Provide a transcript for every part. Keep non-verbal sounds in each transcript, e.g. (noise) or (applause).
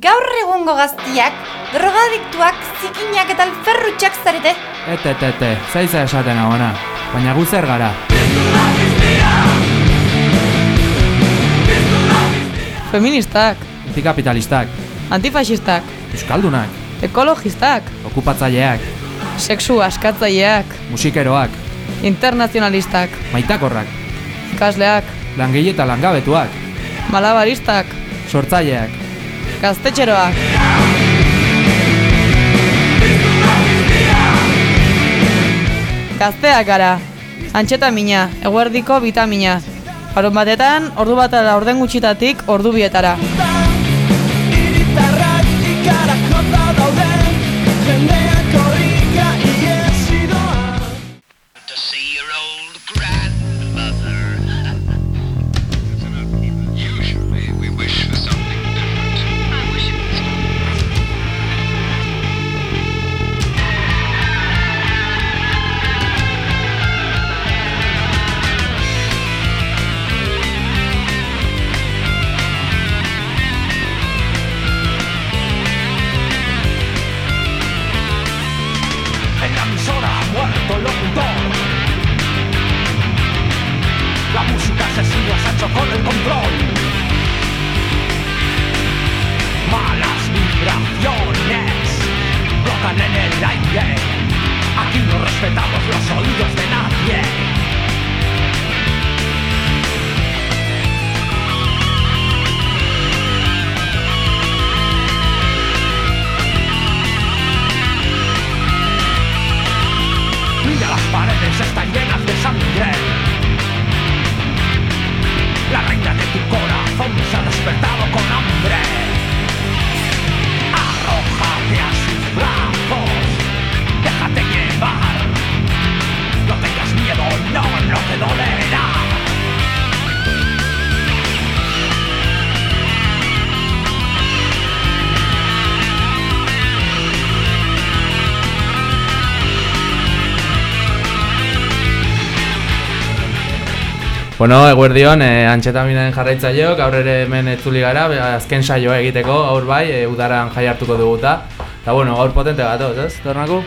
Gaur egungo gaztiak, drogadiktuak, zikinak eta alferrutxak zarete. Ete, ete, ete, zaiza esaten agona, baina gu zer gara. Feministak, Antikapitalistak, antifasistak, euskaldunak, ekologistak, okupatzaileak, sexu askatzaileak, musikeroak, internazionalistak, maitakorrak, ikasleak, langile eta langabetuak, malabaristak, sortzaileak, gaztetxeroak. Gazteak gara, antxetamina, eguerdiko bitamina. Harun batetan, ordu bat ala orden gutxitatik ordu bietara. Bueno, eguerdion, eh, antxetaminaren jarraitzaileo, gaur ere hemen etzuli gara, azken saioa egiteko, gaur bai, eh, udaran jai hartuko duguta. Eta bueno, gaur potente gatoz, ez, Tornaku?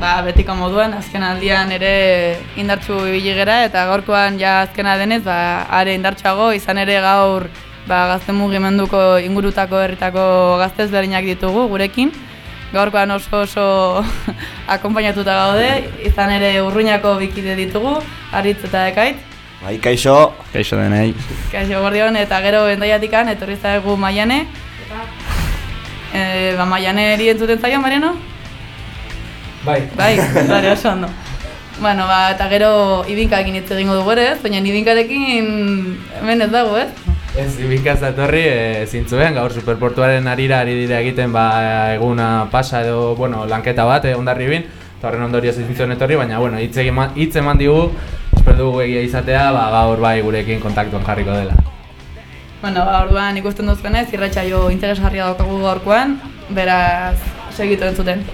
Ba, betiko moduan, azken aldian ere indartsu ibili gera eta gaurkoan ja azkena denez, ba, are indartsuago, izan ere gaur ba, gazte mugimenduko ingurutako herritako gazte ezberdinak ditugu gurekin. Gaurkoan oso oso (laughs) akonpainatuta gaude, izan ere urruñako bikide ditugu, aritz eta ekaitz. Bai, kaixo. Kaixo denei. Kaixo gordion eta gero endaiatikan etorri zaigu Maiane. E, ba, Maiane eri entzuten zaio, Mariano? Bai. Bai, bale, oso ondo. Bueno, ba, eta gero ibinkarekin hitz egingo dugu ere? Baina ibinkarekin hemen ez dago, ez? Ez, ibinkaz datorri, e, zintzuen, gaur superportuaren arira ari dira egiten ba, eguna pasa edo, bueno, lanketa bat, e, ondarribin, eta horren ondorioz zintzuen etorri, baina, bueno, hitz eman, hitz eman digu, dugu egia izatea, ba, gaur bai gurekin kontaktuan jarriko dela. Bueno, ba, orduan ikusten duzkenez, irratsaio interesgarria daukagu gaurkoan, beraz, segitu entzuten.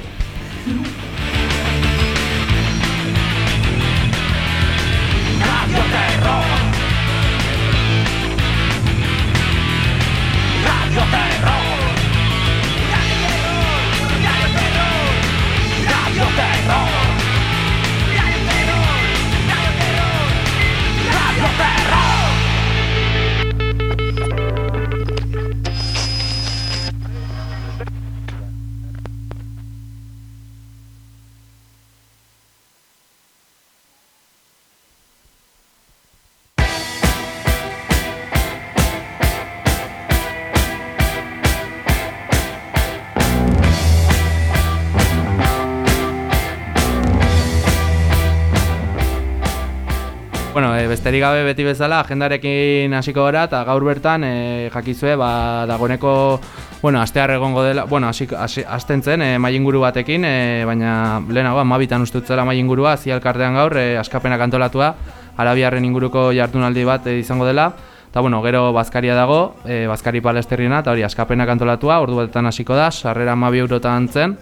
Besterik gabe beti bezala agendarekin hasiko gara eta gaur bertan e, jakizue ba dagoeneko bueno, astear egongo dela, bueno, hasi hasten zen e, mailinguru batekin, e, baina lehenago 12tan uste dut zela mailingurua zialkartean gaur e, askapenak antolatua, Arabiarren inguruko jardunaldi bat e, izango dela. Eta bueno, gero bazkaria dago, e, bazkari palesterrina eta hori askapenak antolatua, ordu batetan hasiko da, sarrera 12 eurotan zen.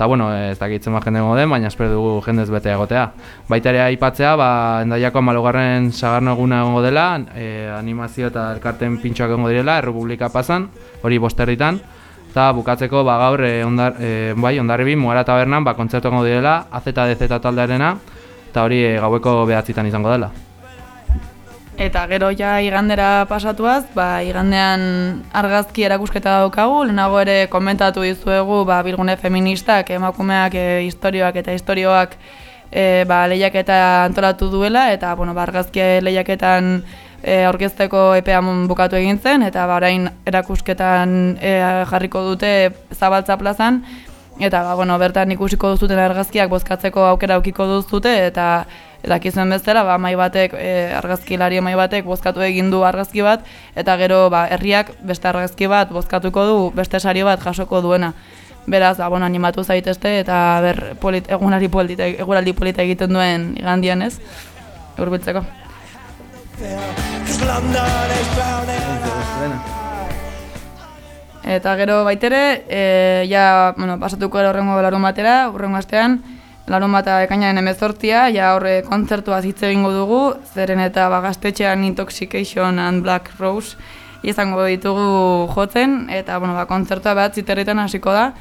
Eta bueno, ez dakitzen ba jende den, baina espero dugu jendez bete egotea. Baita ere aipatzea, ba, endaiako amalogarren sagarno eguna egongo dela, e, animazio eta elkarten pintxoak egongo direla, Errepublika pasan, hori bosterritan. Eta bukatzeko ba, gaur e, ondar, e, bai, ondarribi Muara Tabernan ba, kontzertu egongo direla AZDZ taldearena eta hori e, gaueko behatzitan izango dela. Eta gero ja igandera pasatuaz, ba, igandean argazki erakusketa daukagu, lehenago ere komentatu dizuegu ba, bilgune feministak, emakumeak, e, historioak eta historioak e, ba, lehiaketa antolatu duela, eta bueno, ba, argazki lehiaketan e, aurkezteko epea bukatu egin zen, eta ba, orain erakusketan e, jarriko dute zabaltza plazan, eta ba, bueno, bertan ikusiko duzuten argazkiak bozkatzeko aukera aukiko duzute, eta eta kizuen bezala, ba, mai batek, e, argazkilari mai batek bozkatu egin du argazki bat, eta gero ba, herriak beste argazki bat bozkatuko du, beste sario bat jasoko duena. Beraz, ba, bueno, animatu zaitezte eta ber polit, egunari polita, eguraldi polita egiten duen igandian ez, urbiltzeko. Cause London is drowning Eta gero baitere, e, ja, bueno, pasatuko horrengo larun batera, horrengo astean, larun bata ekainaren emezortzia, ja horre kontzertua hitz egingo dugu, zeren eta bagaztetxean Intoxication and Black Rose izango ditugu jotzen, eta bueno, ba, kontzertua bat ziterritan hasiko da,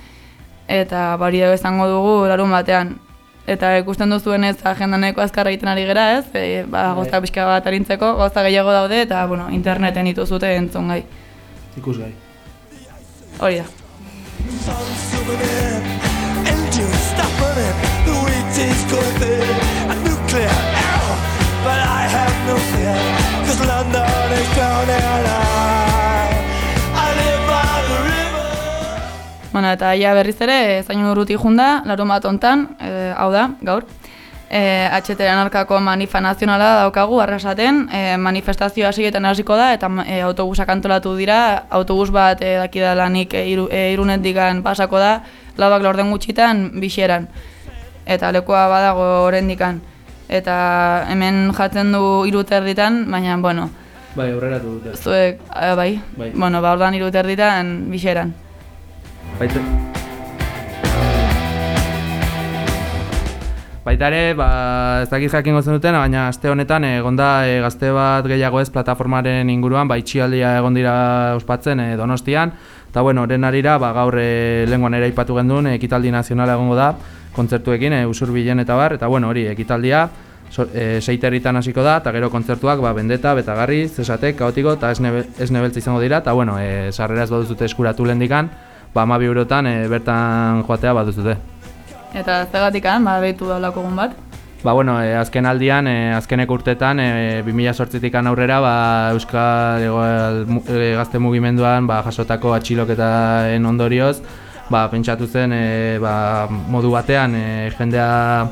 eta bari izango dugu larun batean. Eta ikusten duzuen ez agendaneko azkarra egiten ari gera ez, e, ba, gozta pixka bat arintzeko, gozta gehiago daude, eta bueno, interneten dituzute entzun gai. Ikus gai. Hori da. Is going thin A nuclear arrow But I have no fear Cause London is drowning I I live by the river Bueno, eta ja berriz ere, zaino urruti junda, larun bat ontan, e, hau da, gaur. E, HTren aurkako manifa nazionala daukagu, arrasaten, e, manifestazio hasietan hasiko da, eta e, autobusak antolatu dira, autobus bat e, daki da lanik e, iru, e, pasako da, labak lorden gutxitan, bixeran. Eta lekoa badago orendikan. Eta hemen jatzen du iruterditan, baina, bueno, Bai, aurreratu dute. zuek, eh, bai, Bai. bueno, ba, ordan iruterditan, bixeran. Baita... Baita ere, ba, ez dakit jakingo zen duten, baina aste honetan egonda e, gazte bat gehiago ez plataformaren inguruan, ba, itxialdia egon dira ospatzen e, donostian, eta bueno, horren arira, ba, gaur e, lenguan ere ipatu genduen, e, ekitaldi nazionala egongo da, kontzertuekin, e, usurbilen eta bar, eta bueno, hori, ekitaldia, so, e, seiterritan hasiko da, eta gero kontzertuak, ba, bendeta, betagarri, zesatek, kaotiko, eta ez, nebe, ez nebeltza izango dira, eta bueno, e, sarrera ez baduzute eskuratu lehendikan, ba, amabi eurotan e, bertan joatea baduzute. Eta zegatikan, ba, behitu daulako egun bat. Ba, bueno, e, azken aldian, e, azkenek urtetan, e, 2008tik aurrera, ba, Euskal e, gazte mugimenduan ba, jasotako atxiloketaren ondorioz, ba, pentsatu zen e, ba, modu batean e, jendea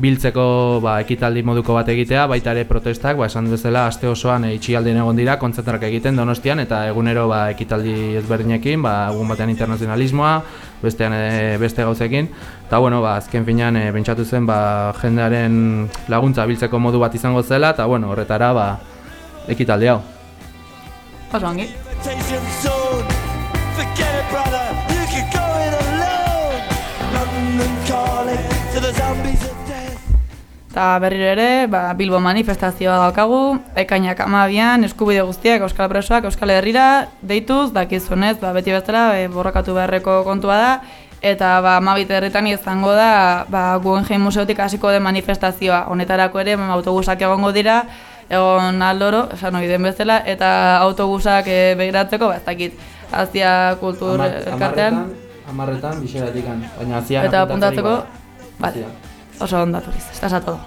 biltzeko ba, ekitaldi moduko bat egitea, baita ere protestak, ba, esan bezala aste osoan e, itxialdien egon dira, kontzentrak egiten donostian, eta egunero ba, ekitaldi ezberdinekin, ba, egun batean internazionalismoa, bestean e, beste gauzekin, eta bueno, ba, azken finean e, pentsatu zen ba, jendearen laguntza biltzeko modu bat izango zela, eta bueno, horretara ba, ekitaldi hau. Oso Eta berriro ere, ba, Bilbo manifestazioa daukagu, ekainak amabian, eskubide guztiak Euskal Presoak Euskal Herrira deituz, dakizunez, ba, beti bezala e, borrakatu beharreko kontua da, eta ba, amabit herritan izango da ba, Guggenheim Museotik hasiko den manifestazioa. Honetarako ere, ba, autobusak egongo dira, egon aldoro, esan hori den bezala, eta autobusak e, begiratzeko, ba, ez dakit, Azia Kultur Elkartean, Amarretan, bixeratik baina hazian eta apuntatzeko, bale, oso ondaturiz, estás a todo.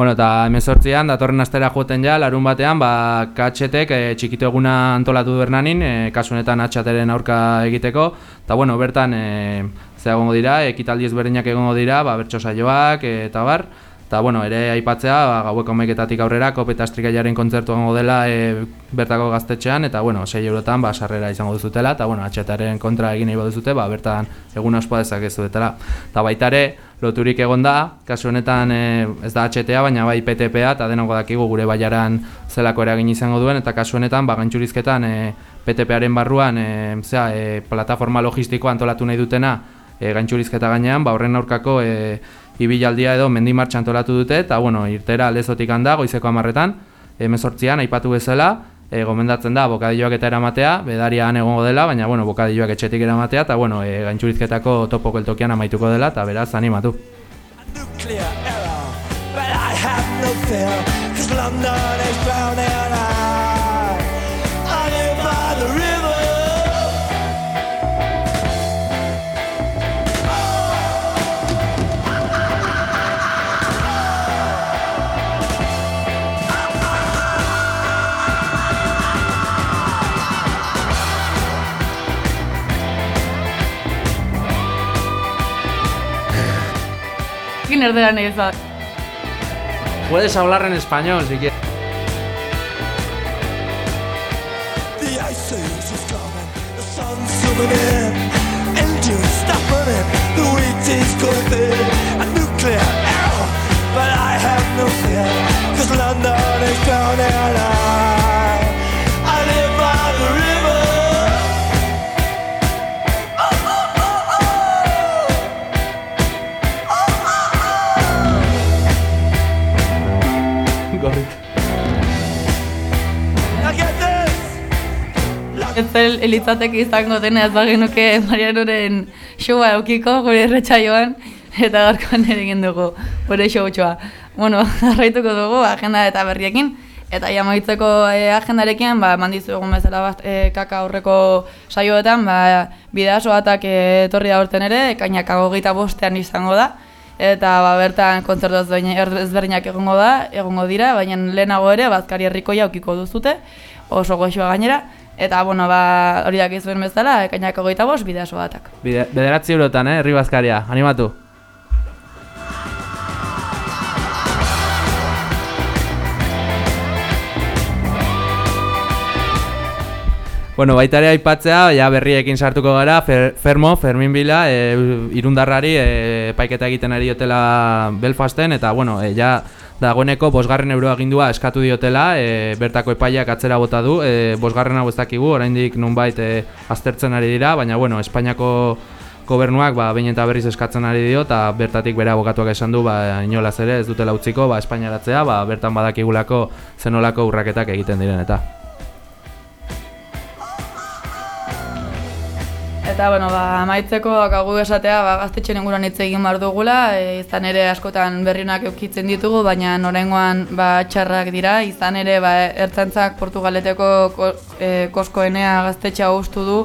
Bueno, eta emezortzian, datorren astera joten ja, larun batean, ba, katxetek e, txikitu eguna antolatu du Hernanin, e, kasu honetan atxateren aurka egiteko, eta bueno, bertan, e, ze dira, ekitaldi ezberdinak egongo dira, ba, bertso saioak, e, eta bar, eta bueno, ere aipatzea, ba, gaueko meketatik aurrera, kopeta estrikaiaren kontzertu egongo dela e, bertako gaztetxean, eta bueno, 6 eurotan, ba, sarrera izango duzutela, eta bueno, atxataren kontra egin nahi baduzute, ba, bertan egun ospa dezakezu dutela. Eta baita ere, loturik egon da, kasu honetan e, ez da HTA, baina bai PTPA, eta denoko dakigu gure baiaran zelako eragin izango duen, eta kasu honetan, ba, gaintxurizketan e, PTParen barruan, e, zera, e, plataforma logistikoa antolatu nahi dutena, e, gaintxurizketa gainean, ba, horren aurkako e, ibilaldia edo mendi martxa antolatu dute, eta bueno, irtera lezotik handa, goizeko amarretan, emezortzian, aipatu bezala, e, gomendatzen da bokadilloak eta eramatea, bedarian egongo dela, baina bueno, bokadilloak etxetik eramatea, eta bueno, e, gaintxurizketako topo keltokian amaituko dela, eta beraz, animatu. nuclear error. But I have no fear, stopping it, the wheat is going thin, a nuclear error, but I have no fear, cause London is drowning and Zel elitzateke izango dena ez bagenuke Marianoren showa eukiko gure erretxaioan eta gaurkoan ere egin dugu gure showtxoa. Bueno, (laughs) jarraituko dugu agenda eta berriekin eta jamaitzeko e, agendarekin ba, mandizu egun bezala bat, e, kaka aurreko saioetan ba, e, etorri da urten ere, ekainak agogeita bostean izango da eta ba, bertan kontzertu ezberdin- ezberdinak egongo da, egongo dira, baina lehenago ere bazkari herrikoia aukiko duzute, oso goxoa gainera, eta bueno, ba, hori dakizuen bezala, ekainak hogeita bost, bidazo batak. Bide, bederatzi eurotan, eh, herri bazkaria, animatu. Bueno, baita ere aipatzea, ja berriekin sartuko gara, Fer, Fermo, Fermin Bila, e, irundarrari e, paiketa egiten ari diotela Belfasten, eta bueno, e, ja dagoeneko bosgarren euro agindua eskatu diotela, e, bertako epaiak atzera bota du, e, bosgarren hau ez dakigu, oraindik nunbait e, aztertzen ari dira, baina bueno, Espainiako gobernuak ba, behin eta berriz eskatzen ari dio, eta bertatik bere abokatuak esan du, ba, inolaz ere ez dutela utziko, ba, Espainiaratzea, ba, bertan badakigulako zenolako urraketak egiten diren eta. Eta, bueno, ba, amaitzeko akagu esatea, ba, gaztetxen inguruan hitz egin behar dugula, e, izan ere askotan berrionak eukitzen ditugu, baina oraingoan ba, txarrak dira, izan ere ba, ertzantzak Portugaleteko ko, e, koskoenea gaztetxea ustu du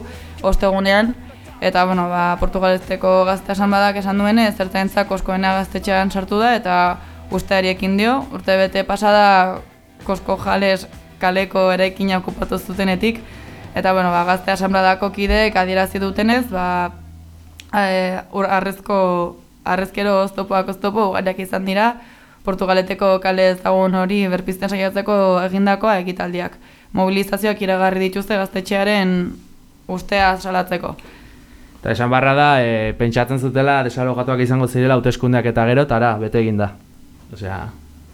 ostegunean, eta, bueno, ba, Portugaleteko gazte badak esan duenez, ertzaintzak koskoenea gaztetxean sartu da, eta usteari ekin dio, urte bete pasada kosko jales kaleko eraikina okupatu zutenetik, Eta bueno, ba, gazte asanbladako kideek adierazi dutenez, ba, e, arrezko, arrezkero oztopoak oztopo ugariak izan dira, Portugaleteko kale ezagun hori berpizten saiatzeko egindakoa ekitaldiak. Mobilizazioak iragarri dituzte gaztetxearen ustea salatzeko. Eta esan barra da, e, pentsatzen zutela desalogatuak izango zirela hauteskundeak eta gero, eta ara, bete egin da. Osea,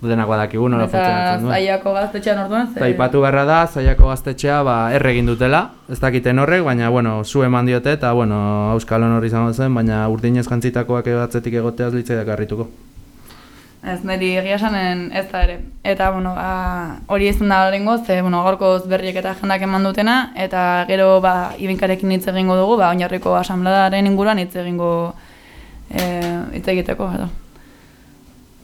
denak badakigu nola funtzionatzen duen. zaiako gaztetxean orduan, ze- Eta ipatu beharra da, zaiako gaztetxea ba, erre egin dutela, ez dakiten horrek, baina bueno, zu eman diote eta bueno, auskalon horri izango zen, baina urdinez jantzitakoak atzetik egoteaz litzaidak harrituko. Ez niri egia esanen ez da ere. Eta, bueno, ba, hori izan da lehenko, ze, bueno, gaurkoz berriek eta agendak eman dutena, eta gero, ba, ibinkarekin hitz egingo dugu, ba, oinarriko asamladaren inguruan hitz egingo eh, hitz egiteko, edo.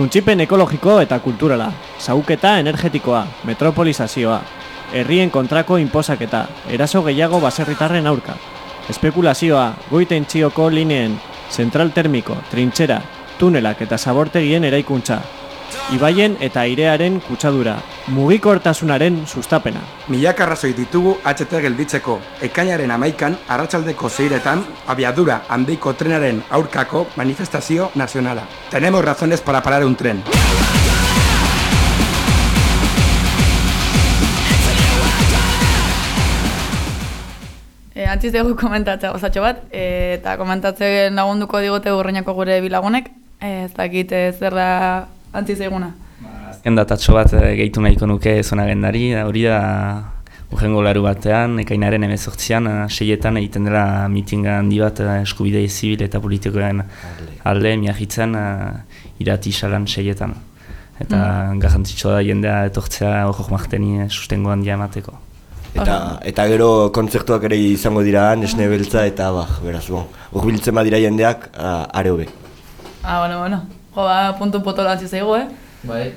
Suntxipen ekologiko eta kulturala, zauketa energetikoa, metropolizazioa, herrien kontrako inposaketa, eraso gehiago baserritarren aurka, espekulazioa, goiten txioko lineen, zentral termiko, trintxera, tunelak eta zabortegien eraikuntza, ibaien eta airearen kutsadura, mugikortasunaren sustapena. Milaka arrazoi ditugu HT gelditzeko. Ekainaren amaikan, arratsaldeko zeiretan, abiadura handiko trenaren aurkako manifestazio nazionala. Tenemos razones para parar un tren. E, antziz dugu komentatzea gozatxo bat, e, eta komentatzen lagunduko digote urreinako gure bilagunek, e, ez dakit zer da antziz eguna. Azken datatxo bat eh, gehitu nahiko nuke zona gendari, hori da urrengo laru batean, ekainaren emezortzian, eh, seietan egiten dela mitinga handi bat eh, eskubide zibil eta politikoen alde miahitzen irati salan seietan. Eta mm. garrantzitsua da jendea etortzea hor marteni sustengo handia emateko. Eta, eta gero kontzertuak ere izango dira, nesne beltza eta bah, beraz, bon. Hor biltzen badira jendeak, ah, are hobe. Ah, bueno, bueno. Jo, ba, puntu potola antziz zaigu, eh? Bai.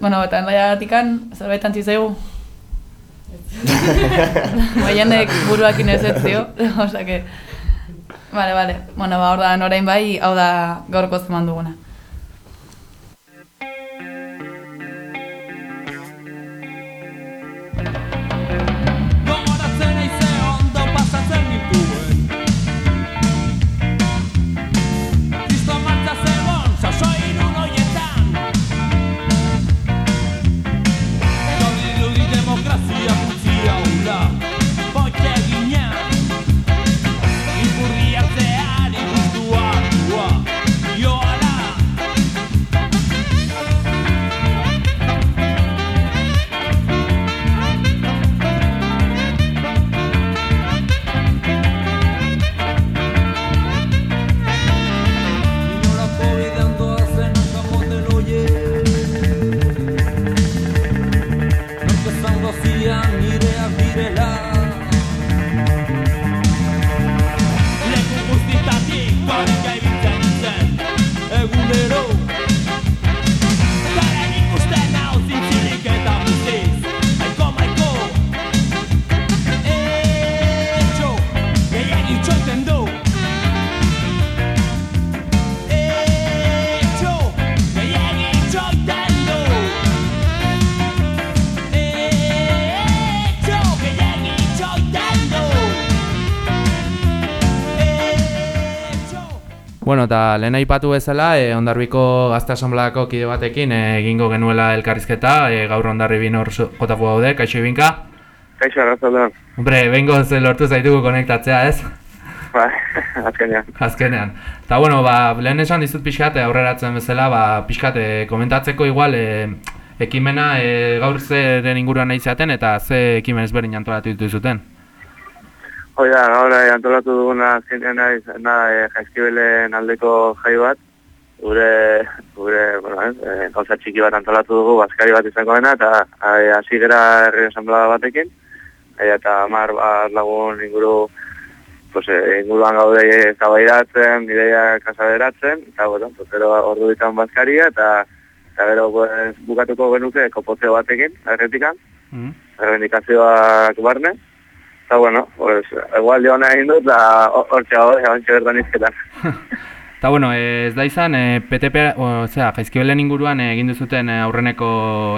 Bueno, eta endaiatikan, zerbait antziz zaigu. (laughs) Bai, jendek buruakin ez ez zio, (laughs) osa que... Vale, vale. Bueno, ba, hor da, bai, hau da gaurko zeman duguna. Eta lehen aipatu bezala, e, ondarbiko gazte asamblako kide batekin e, egingo genuela elkarrizketa, e, gaur ondarri bin hor jotako gaude, kaixo ibinka? Kaixo, arratzaldean. Hombre, bengo lortu zaitugu konektatzea, ez? Bai, (laughs) azkenean. Azkenean. Eta bueno, ba, lehen esan dizut pixkat, aurreratzen bezala, ba, pixkat komentatzeko igual, e, ekimena e, gaur zeren inguruan nahi zaten eta ze ekimen ezberdin antolatu dituzuten. Hoi da, gaur eh, antolatu duguna azkenean naiz, na, e, jaizkibelen aldeko jai bat, gure, gure, bueno, ez, e, gauza txiki bat antolatu dugu, baskari bat izango dena, eta e, hasi gera herri asamblea batekin, eta mar bat lagun inguru, pues, e, inguruan gaude eztabaidatzen, ideiak azaleratzen, eta, bueno, pues, gero ordu ditan baskaria, eta, eta gero pues, bukatuko genuke kopoteo batekin, erretikan, Mm. errendikazioak barne, eta, bueno, pues, igual jo nahi dut, eta hortxe hau, hauntxe bertan izketan. (laughs) Eta bueno, e, ez da izan, e, PTP, o, zera, jaizkibelen inguruan e, egin duzuten e, aurreneko,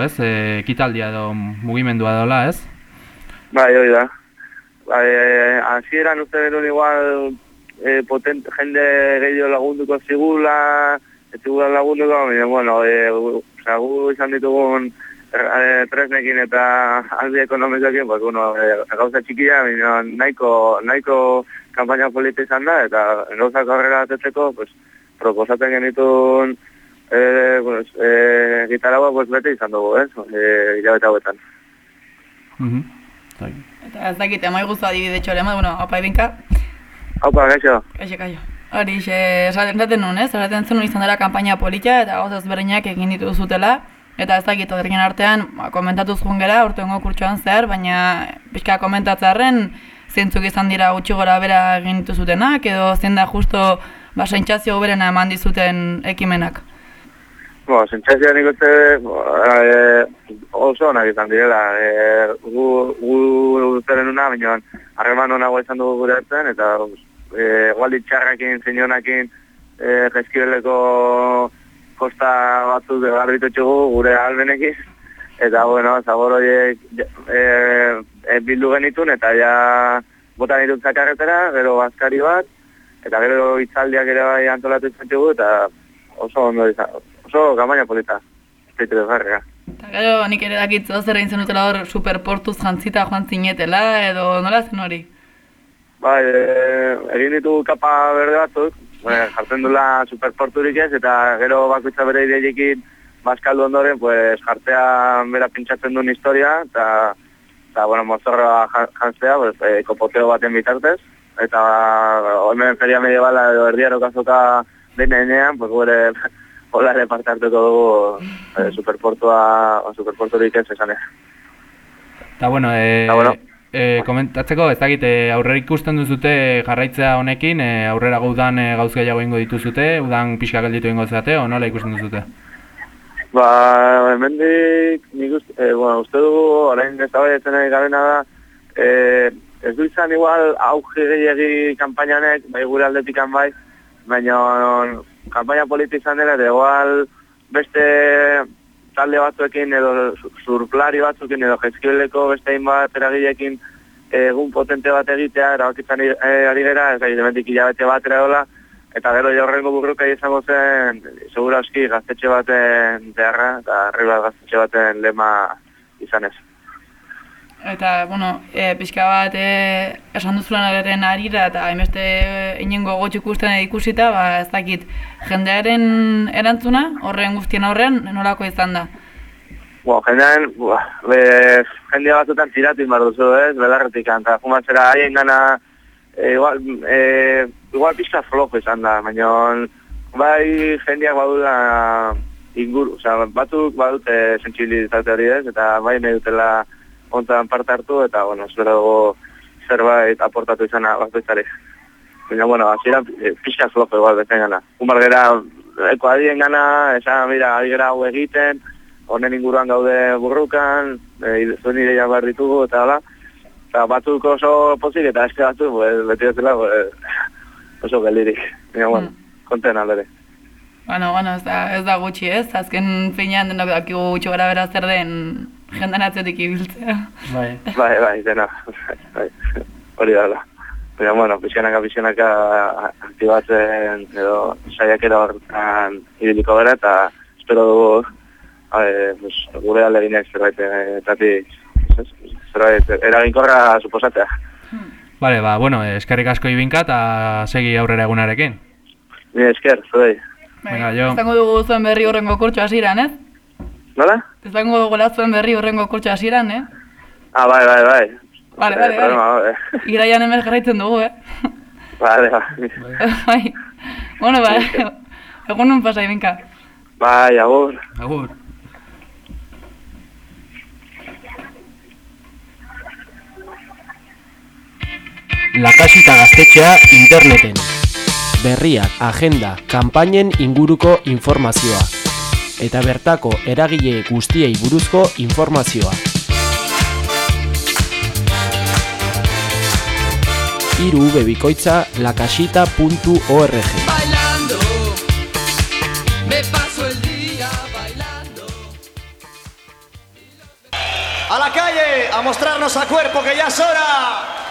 ez, e, ekitaldia edo mugimendua dola, ez? Bai, hoi da. Bai, eh, hasieran uste genuen igual eh, potent, jende gehiago lagunduko zigula, ez zigula lagunduko, baina, bueno, eh, gu, izan ditugun eh, tresnekin eta aldi ekonomikoekin, pues, bueno, eh, gauza txikia, baina nahiko, nahiko kampaina polita izan da, eta gauzak aurrera atetzeko, pues, proposatzen genituen eh, pues, eh, gitarra pues, bete izan dugu, ez? Eh, hilabete hauetan. Mhm. Eta ez dakit, emai guztu adibide txore, bueno, opa ebinka, Haupa, gaixo. kaixo, kaixo. Hori, esaten esaten nuen, ez? Esaten zen izan dela kanpaina polita eta gauza ezberdinak egin ditu zutela. Eta ez dakit, horien artean, ba, komentatu zuen gera, urtengo kurtsuan zer, baina pixka komentatzearen zeintzuk izan dira gutxi gora bera egin zutenak, edo zein da justo ba, sentsazio berena eman dizuten ekimenak. Bo, sentsazioa nik uste e, oso onak izan direla. E, gu, gu zeren una, baina harreman onago izan dugu gure hartzen, eta e, igual ditxarrakin, zeinonakin, e, jaizkibeleko kosta batzuk garbitu txugu gure albenekin, eta bueno, zabor horiek e, e, bildu genitun, eta ja bota nitun zakarretera, gero bazkari bat, eta gero itzaldiak ere bai antolatu izatxugu, eta oso ondo izan, oso gamaina polita, zeitu garrera. Eta gero nik ere dakit zer egin zenutela hor superportuz jantzita joan zinetela, edo nola zen hori? Bai, e, egin ditu kapa berde batzuk, e, jartzen dula superporturik ez, eta gero bakoitza bere ideiekin bazkaldu ondoren, pues, jartea bera pintxatzen duen historia, eta, eta bueno, mozorra ja- jantzea, pues, e, kopoteo baten bitartez, eta hemen feria mediebala edo erdiaro kazoka denean, pues, gure (laughs) hola ere parte hartuko dugu e, superportua, o superporturik ez esan ez. Eta bueno, e, Eta bueno. E, komentatzeko, ez dakit, e, ikusten duzute jarraitzea honekin, e, aurrera udan e, gauz gehiago ingo dituzute, udan pixka gelditu ingo zeate, o nola ikusten duzute? Ba, hemendik nik uste, e, bueno, uste dugu, orain eztabaidatzen ari garena da, e, ez du izan igual auge gehiagi kanpainanek, bai gure aldetikan bai, baina kanpaina politi dela, eta igual beste talde batzuekin edo su- surflari batzuekin edo jezkibeleko beste hainbat eragileekin egun potente bat egitea, erabakitzen ari, eh, gera, ez da, hemendik hilabete bat edola, eta gero jorrengo burruka izango zen, segura aski gaztetxe baten beharra, eta arriba gaztetxe baten lema izan ez. Eta, bueno, e, pixka bat e, esan duzulanaren arira eta hainbeste e, inengo gotxo ikusten ikusita, ba, ez dakit, jendearen erantzuna, horren guztien aurrean, nolako izan da. Bueno, jendean, bua, be, jendea batzutan tiratu inbar duzu, ez, belarretik, eta fumatzera haien gana, e, igual, e, igual pixka flojo izan da, baina bai jendeak badula inguru, osea, batzuk badute sentsibilitate hori ez, eta bai nahi dutela ontan parte hartu, eta, bueno, espero dugu zerbait aportatu izana bakoitzari. Baina, bueno, hasiera e, pixka flojo igual bezen gana. Umar gera, eko adien gana, esan, mira, adi gera hau egiten, honen inguruan gaude burrukan, e, zuen ideia behar ditugu, eta hala. Eta batzuk oso pozik, eta eske batzuk, pues, beti bezala, pues, (laughs) oso geldirik. Baina, bueno, konten aldere. Bueno, bueno, ez da, ez da gutxi ez, azken finean denok dakigu gutxi gara bera zer den jendan atzetik ibiltzea. Bai. Bai, bai, dena, bai, hori dala. Baina, bueno, pixkanaka, pixkanaka aktibatzen edo saiakera horretan ibiliko gara, eta espero dugu e, pues, gure aleginak zerbait, eh, etatik, zerbait, eraginkorra suposatzea. Vale, ba, bueno, eh, eskerrik asko ibinka eta segi aurrera egunarekin. Ni esker, zuei. Venga, jo. Izango dugu zuen berri horrengo kurtso hasieran, ez? Nola? Izango dugu zuen berri horrengo kurtso hasieran, eh? Ah, bai, bai, bai. Vale, vale, vale. bai. Iraian hemen jarraitzen dugu, eh? Vale, bai. (laughs) bai. Bueno, ba, egun nun pasa, ibinka. Bai, agur. Agur. Lakasita gaztetxea interneten. Berriak, agenda, kanpainen inguruko informazioa. Eta bertako eragile guztiei buruzko informazioa. Iru bebikoitza lakasita.org Bailando, me paso el día bailando. A la calle, a mostrarnos a cuerpo que ya es hora.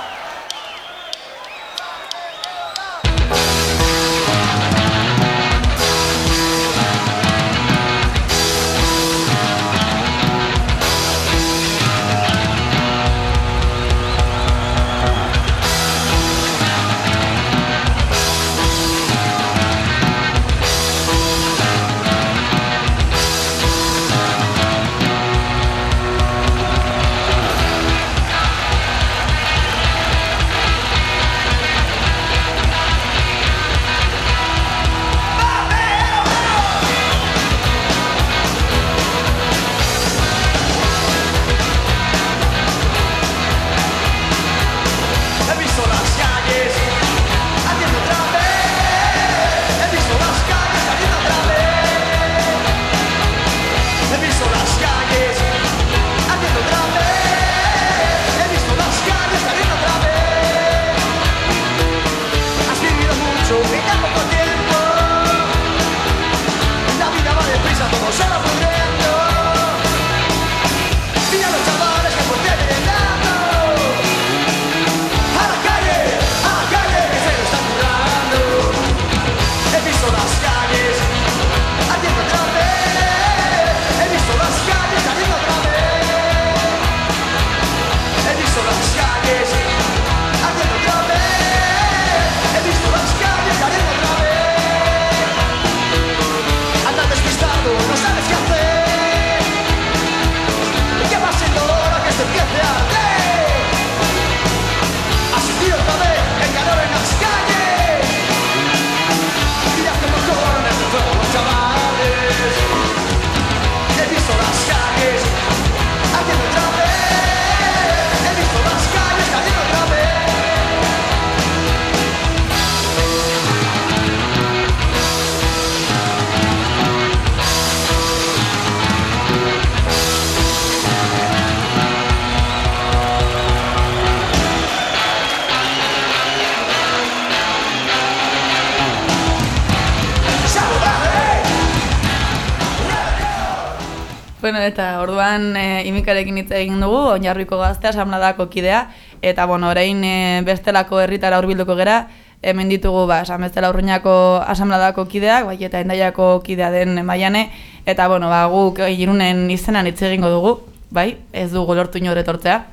Orduan e, imikarekin hitz egin dugu, onjarriko gazte asamladako kidea, eta bueno, orain e, bestelako herritara hurbilduko gera, hemen ditugu, ba, esan bezala urruñako asamladako kideak, bai, eta endaiako kidea den maiane, eta bueno, ba, guk irunen izenan hitz egingo dugu, bai, ez dugu lortu inor etortzea,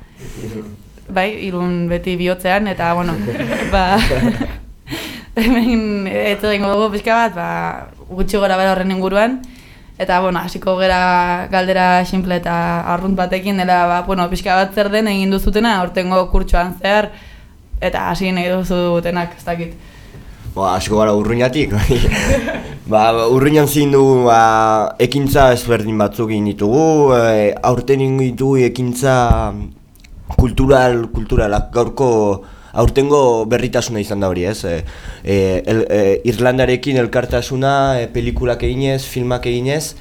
bai, irun beti bihotzean, eta bueno, (laughs) ba, (laughs) hemen hitz egingo dugu pixka bat, ba, gutxi gora bera horren inguruan, Eta, bueno, hasiko gera galdera simple eta arrunt batekin, dela, ba, bueno, pixka bat zer den egin duzutena, aurtengo kurtsoan zehar, eta hasi nahi duzutenak, ez dakit. Ba, asko gara urruñatik. (laughs) ba, urruñan zin dugu ba, ekintza ezberdin batzuk egin ditugu, e, aurten egin ditugu ekintza kultural, kulturalak gaurko aurtengo berritasuna izan da hori, ez? E, el, e, Irlandarekin elkartasuna, e, pelikulak eginez, filmak eginez,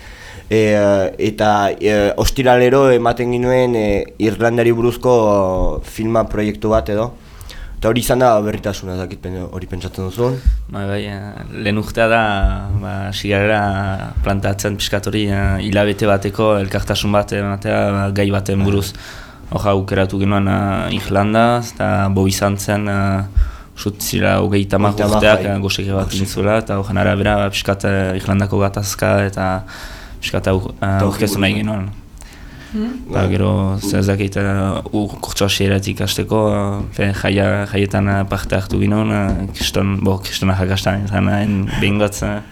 e, eta e, ostiralero ematen ginuen e, Irlandari buruzko filma proiektu bat edo. Eta hori izan da berritasuna, dakit hori pentsatzen duzun. Ba, bai, eh, lehen urtea da, ba, sigarera plantatzen piskat hori hilabete bateko elkartasun bat ematea ba, gai baten buruz. Hor aukeratu genuen uh, Irlanda, eta bo izan zen, uh, sut zira hogeita hamar Hogeita hamar, urteak bai. uh, goseke bat intzula, eta horren arabera ba, piskat uh, Irlandako gatazka eta piskat aur, uh, nahi genuen. Ba, gero, zer zakit, uh, ur kurtso hasieratik hasteko, uh, fe, jaia, jaietan uh, parte hartu ginen, uh, kriston, bo, kristona jakastan, izan uh, en, behingotz uh,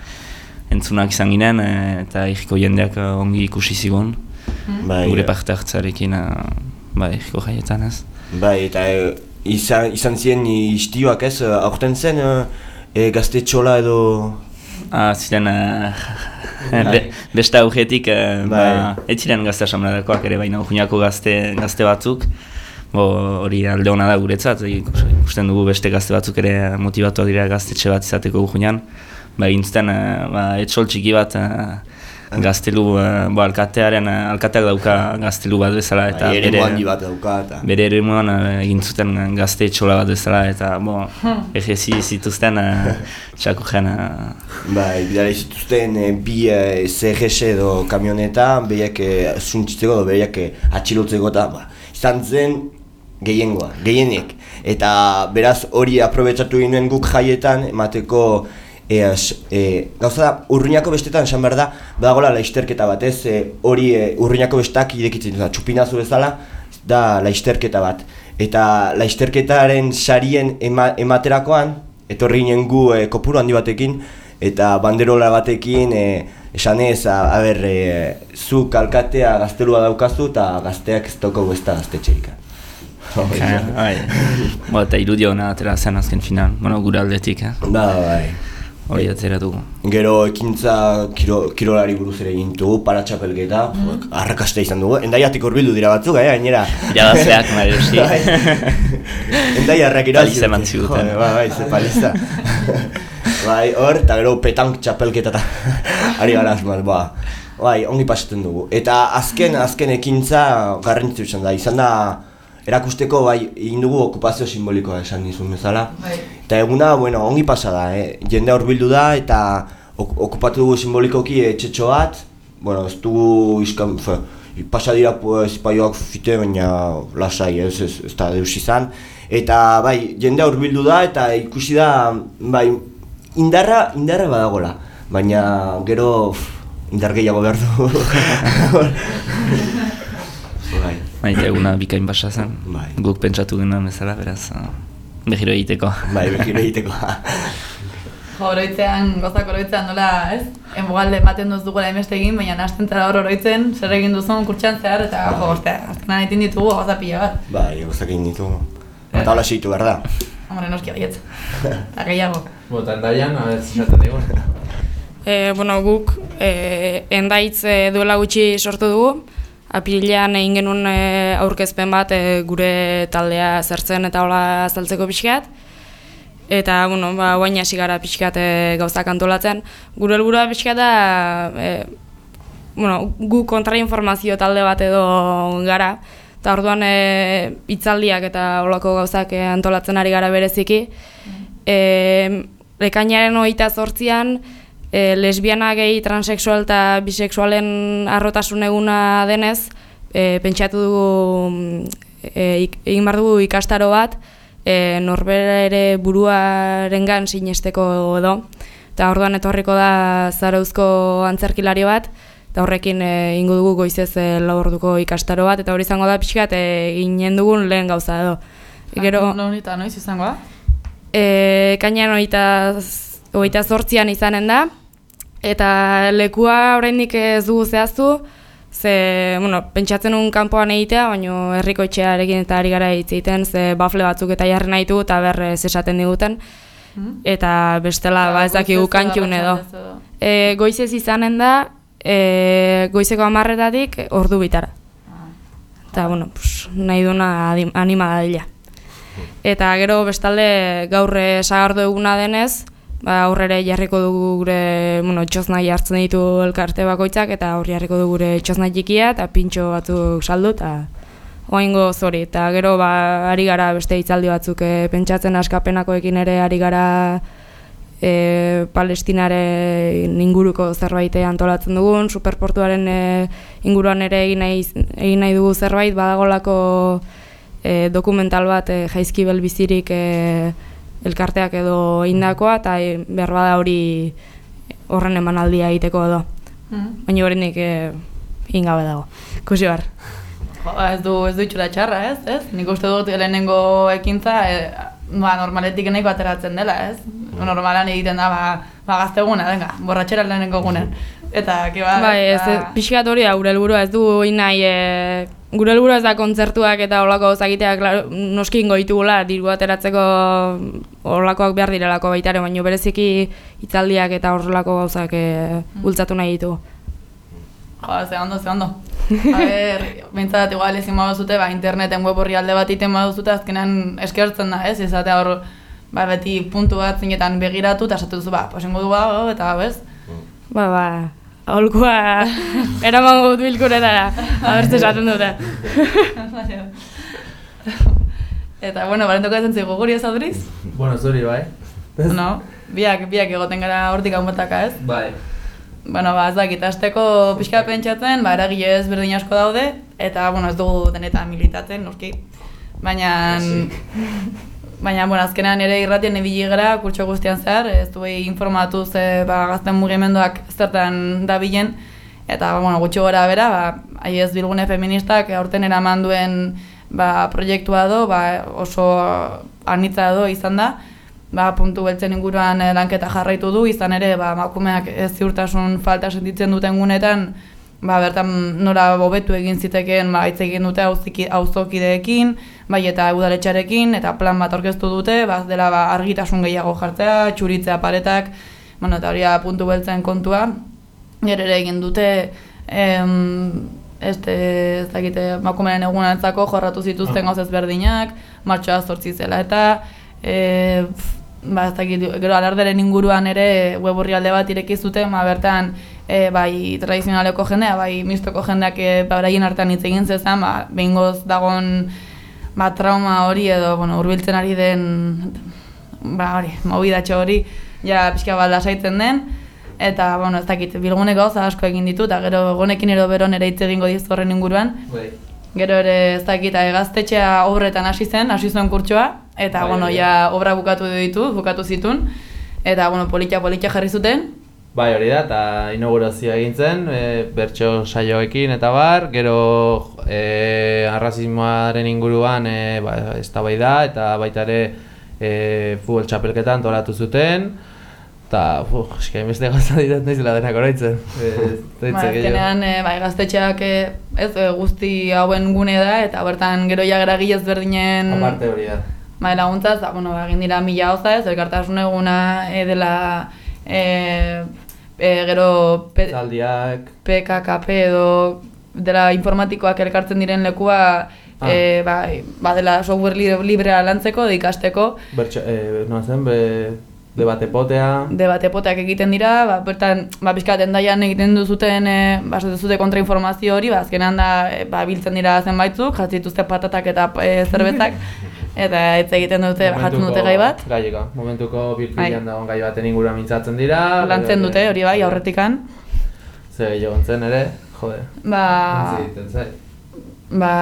entzunak izan ginen, uh, eta iriko jendeak uh, ongi ikusi zigun, Bai, gure eh. parte hartzarekin, ba, iriko jaietan ez. Bai, eta e, izan, izan ziren istioak ez, e, aurten zen e, e, gazte txola edo... Ah, ziren, Bai. (laughs) be, beste aurretik, uh, Bai. ba, ez ziren gazte asamladakoak ere, baina Urruñako gazte, gazte batzuk, bo, hori alde hona da guretzat, ikus- ikusten dugu beste gazte batzuk ere motivatuak dira gaztetxe bat izateko Urruñan, ba, uh, ba, etxol txiki bat, gaztelu, uh, bo, alkatearen, uh, alkateak dauka gaztelu bat bezala, eta Bai, eremu handi bat dauka, eta... bere eremuan uh, egin zuten uh, gazte etxola bat bezala, eta bo, Hmm. egezi zituzten (laughs) uh, txakurren uh, Bai, bidale zituzten e, bi CRS edo kamioneta, behiak e, zuntzitzeko edo behiak e, atxilotzeko eta ba, izan zen gehiengoa, gehienek. Eta beraz hori aprobetsatu ginen guk jaietan emateko e, e, gauza da, urruñako bestetan esan behar da, badagoela laisterketa bat ez, e, hori e, urruñako bestak idekitzen da, txupinazu bezala, da laisterketa bat. Eta laisterketaren sarien ema, ematerakoan, etorri ginen gu e, kopuru handi batekin, eta banderola batekin, e, esanez, a, a ber, e, zuk alkatea gaztelua daukazu, eta gazteak ez daukagu ez da gaztetxerik. Ka, bai. Eta irudio hona atera zen azken final, bueno, gure aldetik, eh? Da, bai. Hori atzera dugu. Gero ekintza kiro, kirolari buruz ere egin dugu, paratxapelketa, mm. arrakasta izan dugu, endaiatik horbildu dira batzuk, eh, gainera. Irabazleak, Mariosi. (laughs) Endaiarrak irabazi Paliza eman ziguten. Jode, Bai, bai, ze paliza. (laughs) bai, hor, eta gero petank txapelketa eta (laughs) ari gara asmal, ba. Bai, ongi pasatzen dugu. Eta azken, azken ekintza garrantzitsu izan da, izan da, erakusteko bai, egin dugu okupazio simbolikoa esan nizun bezala. Bai. Eta eguna, bueno, ongi pasa da, eh? jende hurbildu da eta ok okupatu dugu simbolikoki etxetxo bat, bueno, ez dugu iskan, fe, pasa dira pues, paioak fite, baina lasai, ez, ez, ez da deus izan. Eta bai, jende hurbildu da eta ikusi da, bai, indarra, indarra badagola, baina gero indar gehiago behar du. (laughs) (laughs) bai. Bai, eta eguna bikain basa zen. Bai. Guk pentsatu genuen bezala, beraz, uh, behiro egiteko. Bai, behiro egiteko. Jo, oroitzean, gozak oroitzean nola, ez? Enbogalde ematen duz dugula emeste egin, baina hasten zara hor oroitzen, zer egin duzun kurtxan zehar, eta jo, ostea, azkenan egin ditugu goza pila bat. bai, gozak egin ditugu. Eta hola segitu behar da. Hombre, noski baietz. (laughs) Eta gehiago. Bota, endaian, a ber, esaten digun. E, bueno, guk e, endaitz e, duela gutxi sortu dugu. Apirilean egin genuen e, aurkezpen bat e, gure taldea zertzen eta hola azaltzeko pixkat. Eta, bueno, ba, guain hasi gara pixkat e, gauzak antolatzen. Gure helburua pixkat da, e, bueno, gu kontrainformazio talde bat edo gara. Eta orduan e, hitzaldiak eta holako gauzak e, antolatzen ari gara bereziki. E, Ekainaren hogeita zortzian, e, lesbiana, gehi, transexual eta bisexualen arrotasun eguna denez, e, pentsatu dugu mm, e, egin behar dugu ikastaro bat, e, norbere buruarengan sinesteko edo. Eta orduan etorriko da zarauzko antzerkilari bat, eta horrekin e, ingo dugu goizez e, lau orduko ikastaro bat, eta hori izango da pixkat e, ginen dugun lehen gauza edo. Gero, Non eta noiz izango da? e, kainan hogeita z- hogeita zortzian izanen da, eta lekua oraindik ez dugu zehaztu, ze, bueno, pentsatzen un kanpoan egitea, baino herriko etxearekin eta ari gara hitz egiten, ze bafle batzuk eta jarri nahi ditugu eta berrez esaten diguten, eta bestela ba ez dakigu goizez edo kantxun edo. E, goizez izanen da, e, goizeko amarretatik ordu bitara. Eta, bueno, pues, nahi duna anima dadila. Eta gero bestalde gaur eh, sagardo eguna denez, ba aurrere jarriko dugu gure, bueno, txosnai hartzen ditu elkarte bakoitzak eta aur jarriko dugu gure txosnai txikia eta pintxo batzuk saldu eta oaingo zori. Eta gero ba ari gara beste hitzaldi batzuk eh, pentsatzen askapenakoekin ere ari gara e, Palestinaren inguruko zerbait antolatzen dugun, superportuaren e, inguruan ere egin nahi, egin nahi dugu zerbait, badagolako e, dokumental bat e, jaizkibel bizirik e, elkarteak edo indakoa, eta e, behar bada hori horren emanaldia egiteko edo. Mhm. Baina horrenik e, egin gabe dago. Kusi bar. Jo, ba, ez du, ez du itxura txarra, ez? ez? Nik uste dut lehenengo ekintza, e, ba, normaletik nahiko ateratzen dela, ez? Normalan egiten da, ba, ba gazteguna, venga, borratxera lehenengo gunen. Eta, ke ba, Bai, ez, ba, pixkat hori da gure helburua ez du nahi e, gure helburua ez da kontzertuak eta olako claro, noski ingo ditugula diru ateratzeko olakoak behar direlako baita ere, baina bereziki hitzaldiak eta horrelako gauzak e, bultzatu nahi ditugu. Jo, ze ondo, ze ondo. A ber, (laughs) bintzat, igual ezin baduzute, ba, interneten web horri alde bat iten baduzute, azkenan eskertzen da, ez? Izatea hor, ba, beti puntu bat zinetan begiratu, eta esatu duzu, ba, posengo du ba, eta, bez? Ba, ba, aholkua eraman gut bilkuretara, abertze esaten dute. (laughs) eta, bueno, barentuko ezen zigu guri ez aduriz? Bueno, zuri bai. No, biak, biak egoten gara hortik haumetaka, ez? Bai. Bueno, ba, ez dakit, azteko pixka pentsatzen, ba, eragile ez berdin asko daude, eta, bueno, ez dugu denetan militatzen, noski. Baina, (laughs) baina, bueno, azkenean ere irratien ibili gara, kurtso guztian zehar, ez du informatu ze, ba, gazten mugimenduak zertan dabilen, eta, bueno, gutxi gora bera, ba, aiez bilgune feministak aurten eraman duen, ba, proiektua do, ba, oso anitza do izan da, ba, puntu beltzen inguruan eh, lanketa jarraitu du, izan ere ba, makumeak ez ziurtasun falta sentitzen duten gunetan, ba, bertan nora hobetu egin zitekeen ba, egin dute auzokideekin, bai eta udaletxarekin, eta plan bat aurkeztu dute, ba, dela ba, argitasun gehiago jartzea, txuritzea paretak, bueno, eta hori puntu beltzen kontua, gero ere egin dute, em, este, ez dakite, makumeren egunarentzako jorratu zituzten gauz ezberdinak, martxoa zortzi zela eta, e, pf, ba, ez dakit, gero alarderen inguruan ere web orrialde bat ireki zuten, ba, bertan e, bai tradizionaleko jendea, bai mistoko jendeak e, ba, beraien artean hitz egin zezan, ba, behingoz dagon ba, trauma hori edo bueno, hurbiltzen ari den ba, hori, mobidatxo hori ja pixka bat lasaitzen den eta bueno, ez dakit, bilgune gauza asko egin ditu eta gero gonekin ero beron ere hitz egingo dizu horren inguruan Bai. Gero ere ez dakit, eh, gaztetxea obretan hasi zen, hasi zuen kurtsoa, eta Bai, bueno, bai. ja obra bukatu ditu, bukatu zitun, eta bueno, politxa jarri zuten, Bai, hori da, eta inaugurazioa egin zen, e, bertso saioekin eta bar, gero e, arrazismoaren inguruan e, ba, eztabaida eta baita ere e, futbol txapelketa antolatu zuten, eta, uf, eski hainbeste gauza (laughs) ditat naizela denak oraitzen. (laughs) E, ez ba, azkenean eh, bai, gaztetxeak eh, ez eh, guzti hauen gune da, eta bertan gero ja eragile ezberdinen Aparte hori da. bai, laguntzaz, ba, bueno, ba, egin dira mila hoza ez, elkartasun eguna eh, dela eh, eh, gero pe, Zaldiak, PKKP edo dela informatikoak elkartzen diren lekua Ah. eh, bai, badela software libre, librea lantzeko, ikasteko, bertso, e, no zen, be, debate potea, debate poteak egiten dira, ba, bertan, ba, pixkat endaian egiten duzuten, e, ba, duzute kontrainformazio hori, ba, azkenean da, e, ba, biltzen dira zenbaitzuk, jartzen dituzte patatak eta (laughs) e, zerbezak, eta ez egiten dute, bajatzen dute gai bat. Gaieko, momentuko bilpilean Bai. dagoen gai baten inguruan mintzatzen dira. Lantzen dute, hori bai, aurretikan. Ze egon zen ere, jode. Ba, ba,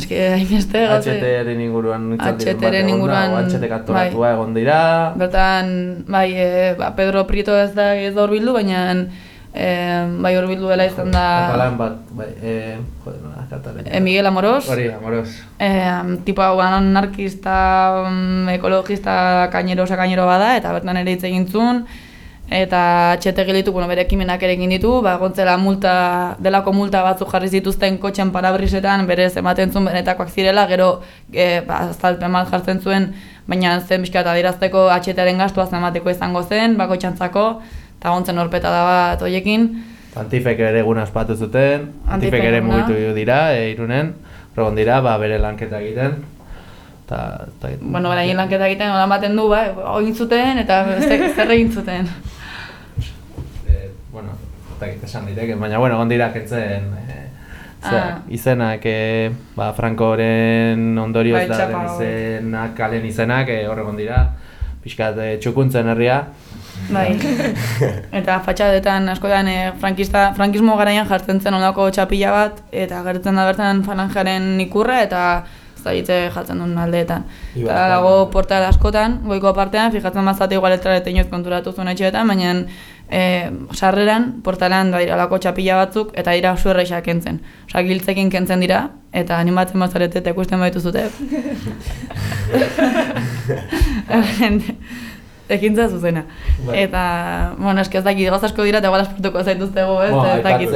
eski hainbeste gauze. HTren inguruan HTren da, inguruan, o HTek antolatua egon dira. Bertan, bai, e, ba, Pedro Prieto ez da ez da horbildu, baina e, bai horbildu dela izan da Katalan bat, bai, eh, jode, nola, katalan. e, Miguel Amoros. Hori, amoros. E, tipo hau anarkista, mm, ekologista, kainero, kainero bada, eta bertan ere hitz egin zuen, eta txete gilitu, bueno, bere ekimenak ere egin ditu, ba, gontzela multa, delako multa batzuk jarri zituzten kotxen parabrisetan, berez ematen zuen benetakoak zirela, gero e, ba, azalpen bat jartzen zuen, baina zen bizkat adierazteko atxetearen gastua zenbateko izango zen, bakotxantzako, eta gontzen horpetada bat hoiekin. Antifek ere eguna ospatu zuten, Antifek Antifek ere mugitu dira, e, irunen, egon dira, ba, bere lanketa egiten. Ta, ta, Bueno, beraien lanketa egiten, hola ematen du, ba, egin zuten, eta zer, egin zuten. eh, bueno, eta esan diteke, baina, bueno, egon dira kentzen, eh, zera, Ah. izenak, eh, ba, Frankoren ondorioz Bai, da izenak, kalen izenak, eh, hor egon dira, pixkat eh, txukuntzen herria. Bai. (laughs) Eta fatxadetan askotan e, frankista, frankismo garaian jartzen zen olako txapila bat, eta gertzen da bertan falanjaren ikurra, eta hitze jartzen duen aldeetan. Iba, Eta dago portal askotan, goiko partean, fijatzen bazate igual letrarete inoiz konturatu zuen etxeetan, baina e, sarreran, portalan da dira olako txapila batzuk, eta dira oso erreixak kentzen. Osa, giltzekin kentzen dira, eta animatzen bazarete eta ikusten baitu zute. (laughs) (laughs) Ekintza zuzena. Bai. Eta, bueno, eski ez dakit, gauz asko dira, eta igual asportuko zaituztego, ez? Bueno, ez dakit.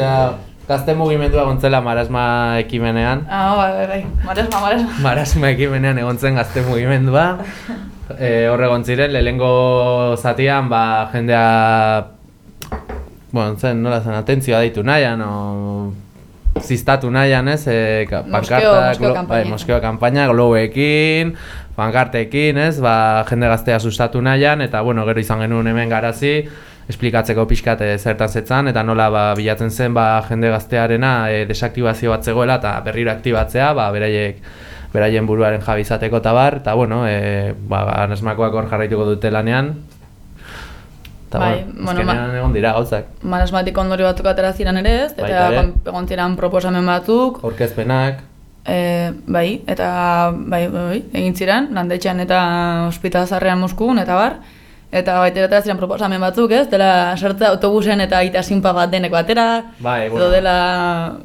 gazte mugimendua gontzela marasma ekimenean. Ah, bai, bai, bai, maresma, maresma. Marasma ekimenean egon zen gazte mugimendua. (laughs) E, hor egon ziren, lehengo zatian, ba, jendea... Bueno, zen, nola zen, atentzioa deitu nahian, o... Ziztatu nahian, ez? E, ka- Moskeo- pankartak, moskeo glo- kanpaina. bai, moskeo kanpaina, globeekin, pankartekin, ez? Ba, jende gaztea sustatu nahian, eta, bueno, gero izan genuen hemen garazi, esplikatzeko pixkat e, zertan zetzan, eta nola ba, bilatzen zen ba, jende gaztearena e, desaktibazio bat zegoela, eta berriro aktibatzea, ba, beraiek beraien buruaren jabi izateko eta bar, eta bueno, e, ba, anesmakoak hor jarraituko dute lanean, eta Bai, bueno, azkenean egon dira gauzak. Marasmatik ondorio batzuk atera ziren ere ez, eta kon- egon ziren proposamen batzuk, Aurkezpenak, e, bai, eta bai, bai, bai, egin ziren, landetxean eta ospitalzarrean Moskun, eta bar, eta baita atera ziren proposamen batzuk ez, dela sartza autobusen eta aita sinpa bat denek batera, bai, edo bueno, dela,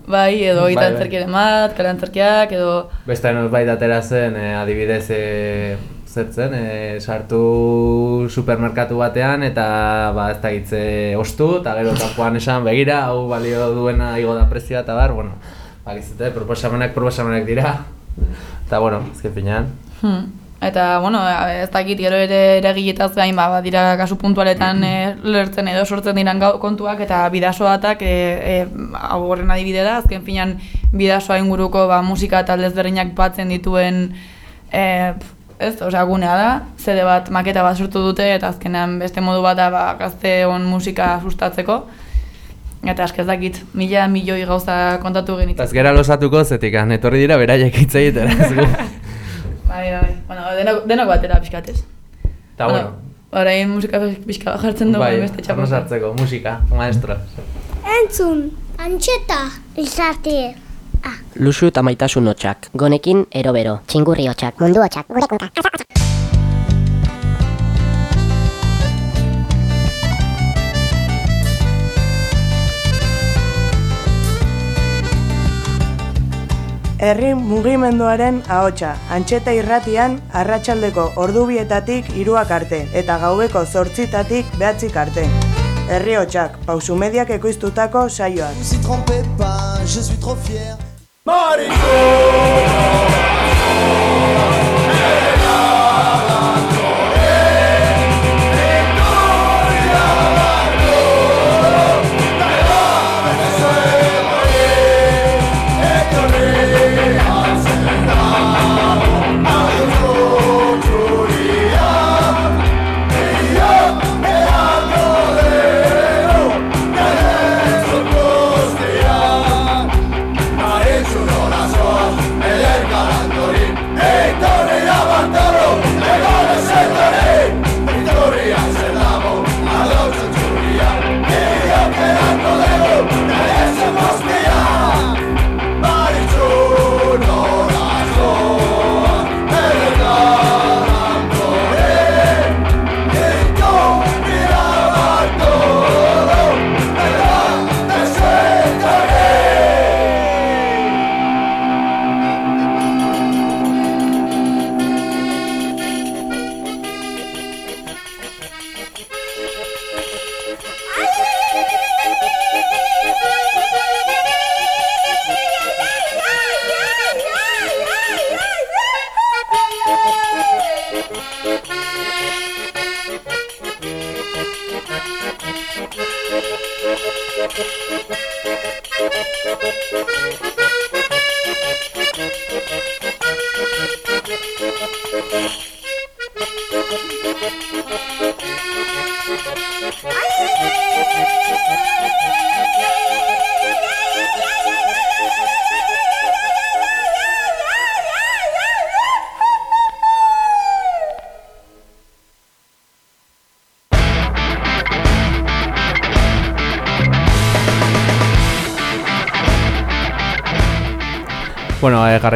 bai, edo Bai, aita bai. antzerkiren bat, kale antzerkiak, edo... beste norbait atera zen, e, adibidez, e, zertzen, e, sartu supermerkatu batean, eta ba, ez dakitze ostu, eta gero kanpoan esan, begira, hau balio duena igo da prezioa, eta bar, bueno, bakizute, proposamenak proposamenak dira, eta bueno, ezken finean. Hmm. Eta, bueno, ez dakit gero ere eragiletaz gain, ba, badira kasu puntualetan (clears throat) e, lertzen edo sortzen diran gau, kontuak, eta bidasoatak, e, e, hau horren adibide da, azken finan bidasoa inguruko ba, musika talde ezberdinak batzen dituen, e, ez, osea, gunea da, zede bat, maketa bat sortu dute, eta azkenean beste modu bat da, ba, gazte on musika sustatzeko. Eta eske ez dakit, mila milioi gauza kontatu genitzen. ez gera losatuko zetik, han, etorri dira beraiek hitz egitera, gu. (laughs) Bai, bai, bueno, denok, denok batera pixkatez. Eta bueno, Orain musika pixka jartzen dugu bai, beste horno txapo. sartzeko, musika, maestro. Entzun, antxeta, izate. Luxu eta maitasun hotxak. Gonekin erobero. Txingurri hotxak. Mundu hotxak. Gure Herri mugimenduaren ahotsa, antxeta irratian arratsaldeko ordubietatik hiruak arte eta gaubeko zortzitatik behatzik arte. Herri hotxak, pausu mediak ekoiztutako saioak. Si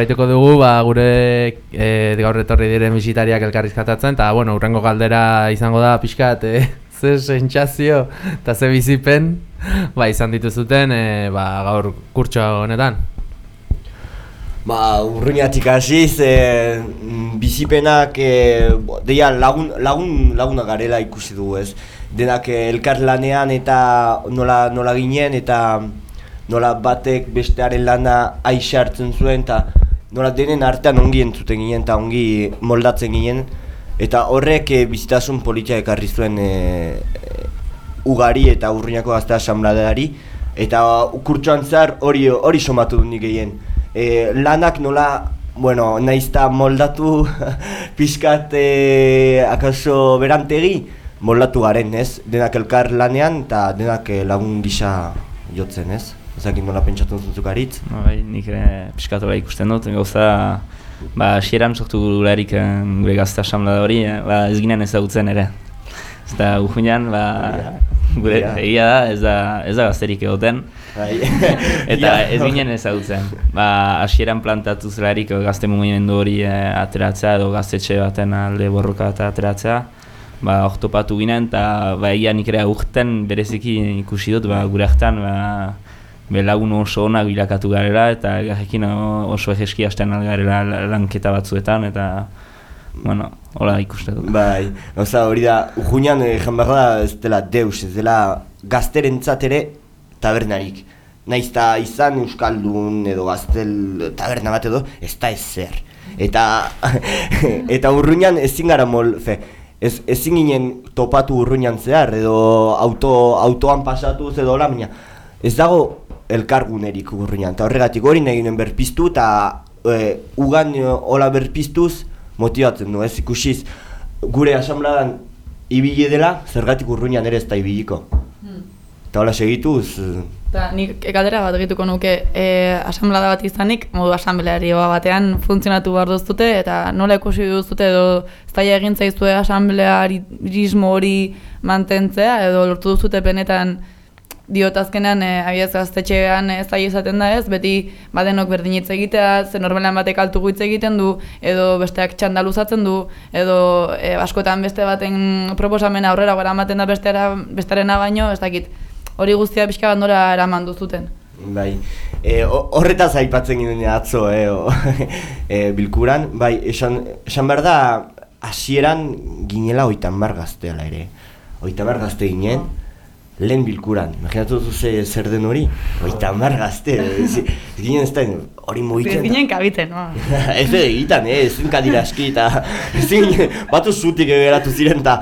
jarraituko dugu, ba, gure e, gaur etorri diren bisitariak elkarrizkatatzen, eta, bueno, urrengo galdera izango da pixkat, e, (laughs) ze sentsazio eta ze bizipen, ba, izan dituzuten, e, ba, gaur kurtso honetan. Ba, urruñatik hasiz, e, mm, bizipenak, e, deia lagun, lagun, laguna garela ikusi dugu ez. Denak elkar lanean eta nola, nola ginen eta nola batek bestearen lana aixa hartzen zuen eta nola denen artean ongi entzuten ginen eta ongi moldatzen ginen eta horrek e, bizitasun politia ekarri zuen e, e, ugari eta urruñako gazte asamladeari eta kurtsoan zehar hori hori somatu du nik gehien e, lanak nola bueno, naizta moldatu (laughs) pixkat e, akaso berantegi moldatu garen, ez? Denak elkar lanean eta denak lagun gisa jotzen, ez? Ezakit nola pentsatzen zuzuk aritz? Bai, nik ere piskatu bai ikusten dut, gauza, ba, xieran sortu gularik eh, gure gazta asamla hori, eh, ba, ez ginen ezagutzen ere. Eta ujunean, ba, gure egia da, ez da, ez da gazterik egoten. Bai. (laughs) eta ez ginen ezagutzen. Ba, hasieran plantatu zelarik eh, gazte mugimendu hori eh, ateratzea edo gaztetxe baten alde borroka eta ateratzea. Ba, hor topatu ginen eta ba, egia nik ere aurten bereziki ikusi dut ba, gure hartan ba, belagun oso onak bilakatu garela eta elgarrekin oso egeski hasten algarela lanketa batzuetan eta bueno, hola ikuste dut. Bai, gauza hori da, ujunean ejan behar da ez dela deus, ez dela gazterentzat ere tabernarik. Naiz eta izan Euskaldun edo gaztel taberna bat edo, ez da ezer. Eta, (laughs) eta urruñan ezin gara mol, fe, ez, ezin ginen topatu urruñan zehar edo auto, autoan pasatuz edo hola, baina ez dago elkargunerik urruñan. Eta horregatik hori nahi ginen berpiztu eta e, ugan e, hola berpiztuz motibatzen du, ez ikusiz gure asamladan ibili dela, zergatik urruñan ere ez da ibiliko. Eta hola segituz, eh, Eta nik galdera bat egituko nuke e, asamblada bat izanik, modu asamblea batean funtzionatu behar duzute eta nola ikusi duzute edo zaila egin zaizue asamblearismo hori mantentzea edo lortu duzute benetan diot azkenean e, abiaz gaztetxean ez zaila izaten da ez, beti badenok berdin hitz egitea, ze normalean batek altu hitz egiten du, edo besteak txanda luzatzen du, edo e, askotan beste baten proposamena aurrera gara ematen da bestera, bestarena baino, ez dakit, hori guztia pixka bat nora eraman duzuten. bai, e, ho- horretaz aipatzen ginen atzo, e, o, (laughs) e, bilkuran, bai, esan, esan behar da, hasieran ginela oitan bar gazteala ere. Oitan bar gazte ginen, lehen bilkuran, imaginatu duzu ze zer den hori? Oitan bar gazte, (laughs) ez, ez ginen ez da, hori Ez mugitzen. ginen kabiten, no? (laughs) ez da egitan, eh, ezin kadira aski eta (laughs) ezin batu zutik geratu ziren eta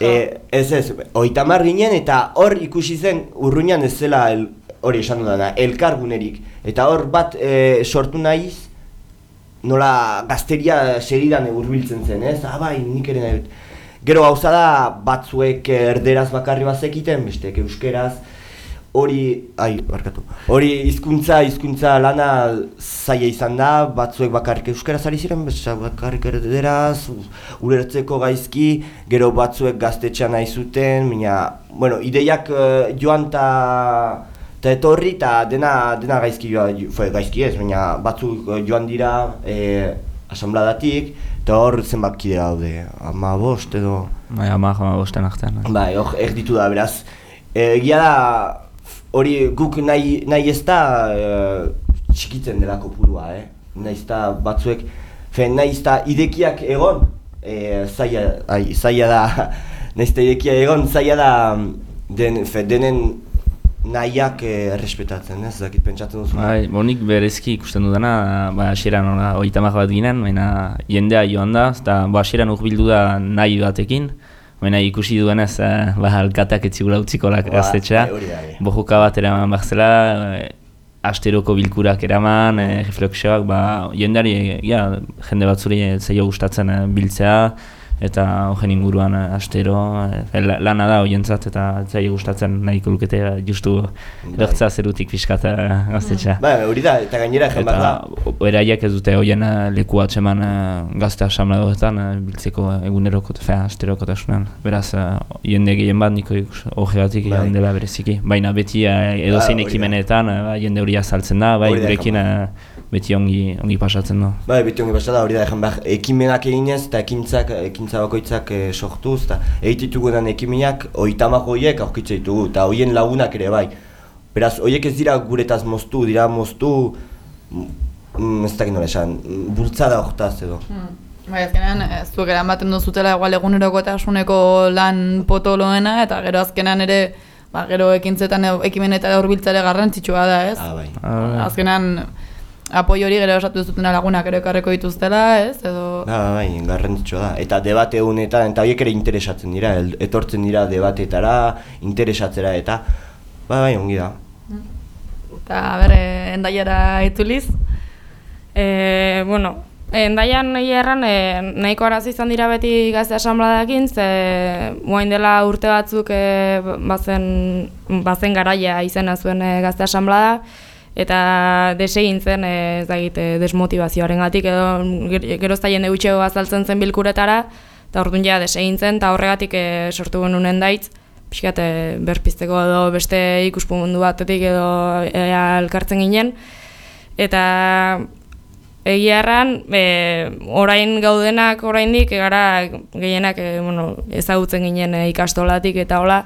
e, ez ez, oitamar ginen eta hor ikusi zen urruñan ez zela el, hori esan dudana, elkargunerik eta hor bat e, sortu nahiz nola gazteria segidan hurbiltzen zen, ez? Ah, bai, nik ere nahi. Gero gauza da batzuek erderaz bakarri bazekiten, besteek euskeraz, hori, ai, barkatu, hori hizkuntza hizkuntza lana zaila izan da, batzuek bakarrik euskeraz ari ziren, besteak bakarrik erderaz, ulertzeko gaizki, gero batzuek gaztetxean nahi zuten, baina, bueno, ideiak eh, joan ta, ta etorri eta dena, dena gaizki joa, jo- gaizki ez, baina batzuk eh, joan dira eh, asambladatik, eta hor zenbat kide daude, ama bost edo... Bai, ama, ama bosten artean. bai. Bai, hor erditu da, beraz. Egia da, hori guk nahi, nahi ez da e, txikitzen dela kopurua, eh? Nahiz eta batzuek, fe, nahiz eta idekiak egon, e, zaila, ai, zaila da, (laughs) nahiz eta idekia egon, zaila da den, fe, denen nahiak e, errespetatzen, ez? Zakit pentsatzen duzu. Bai, bonik berezki ikusten dudana, ba, hasieran hola, oitamak bat ginen, baina jendea joan da, eta ba, hasieran urbildu da nahi batekin, baina ikusi duenez, eh, ba, alkateak etzigula utziko la Ba, gaztetxea, bai, hori bai. bojuka bat eraman behar zela, eh, asteroko bilkurak eraman, e, reflexioak, ba, jendeari, e, ja, jende batzuri e, zeio gustatzen e, biltzea, eta horren inguruan eh, astero la- lana da hoientzat eta zai gustatzen nahiko lukete eh, justu bertza zerutik pixkat gaztetxea. Ba, hori da, eta gainera esan behar da. Beraiek ez dute hoien leku atxeman gazte asamladoetan biltzeko eguneroko, fea, asterokotasunan. Beraz, jende gehien bat niko horregatik Bai. bai. dela bereziki. Baina beti edozein ekimenetan eh, ba, jende hori azaltzen da, bai gurekin beti ongi, ongi pasatzen du. Bai, beti ongi pasada hori da ejan behar, ekimenak eginez eta ekintzak, ekintza bakoitzak e, sortuz, eta egititugunan ekimenak, oitamak horiek aurkitza ditugu, eta horien lagunak ere bai. Beraz, horiek ez dira guretaz moztu, dira moztu, mm, ez dakit nola esan, mm, bultzada hortaz edo. Bai, azkenean, ez zuek eramaten duzutela igual egunerokotasuneko lan potoloena, eta gero azkenean ere, ba, gero ekintzetan ekimenetara hurbiltzare garrantzitsua da, ez? Ah, bai. Azkenean, apoio hori gero esatu duzutena lagunak ere ekarriko dituztela, ez? Edo... Ba, bai, garrantzitsua da. Eta debate honetan, eta horiek ere interesatzen dira, el- etortzen dira debatetara, interesatzera eta, ba, bai, ongi da. Eta, bere, endaiara itzuliz, E, bueno, endaian nahi erran, e, nahiko arazo izan dira beti gazte asambladakin, ze guain dela urte batzuk e, bazen, bazen garaia izena zuen e, gazte asamblada, eta desegin zen, e, ez dakit, e, desmotivazioaren gatik, edo ger- gerozta jende gutxego azaltzen zen bilkuretara, eta orduan ja desegin zen, eta horregatik e, sortu genuen endaitz, pixkat berpizteko edo beste ikuspuntu batetik edo ea elkartzen ginen, eta egia erran, e, orain gaudenak oraindik gara gehienak e, bueno, ezagutzen ginen e, ikastolatik eta hola,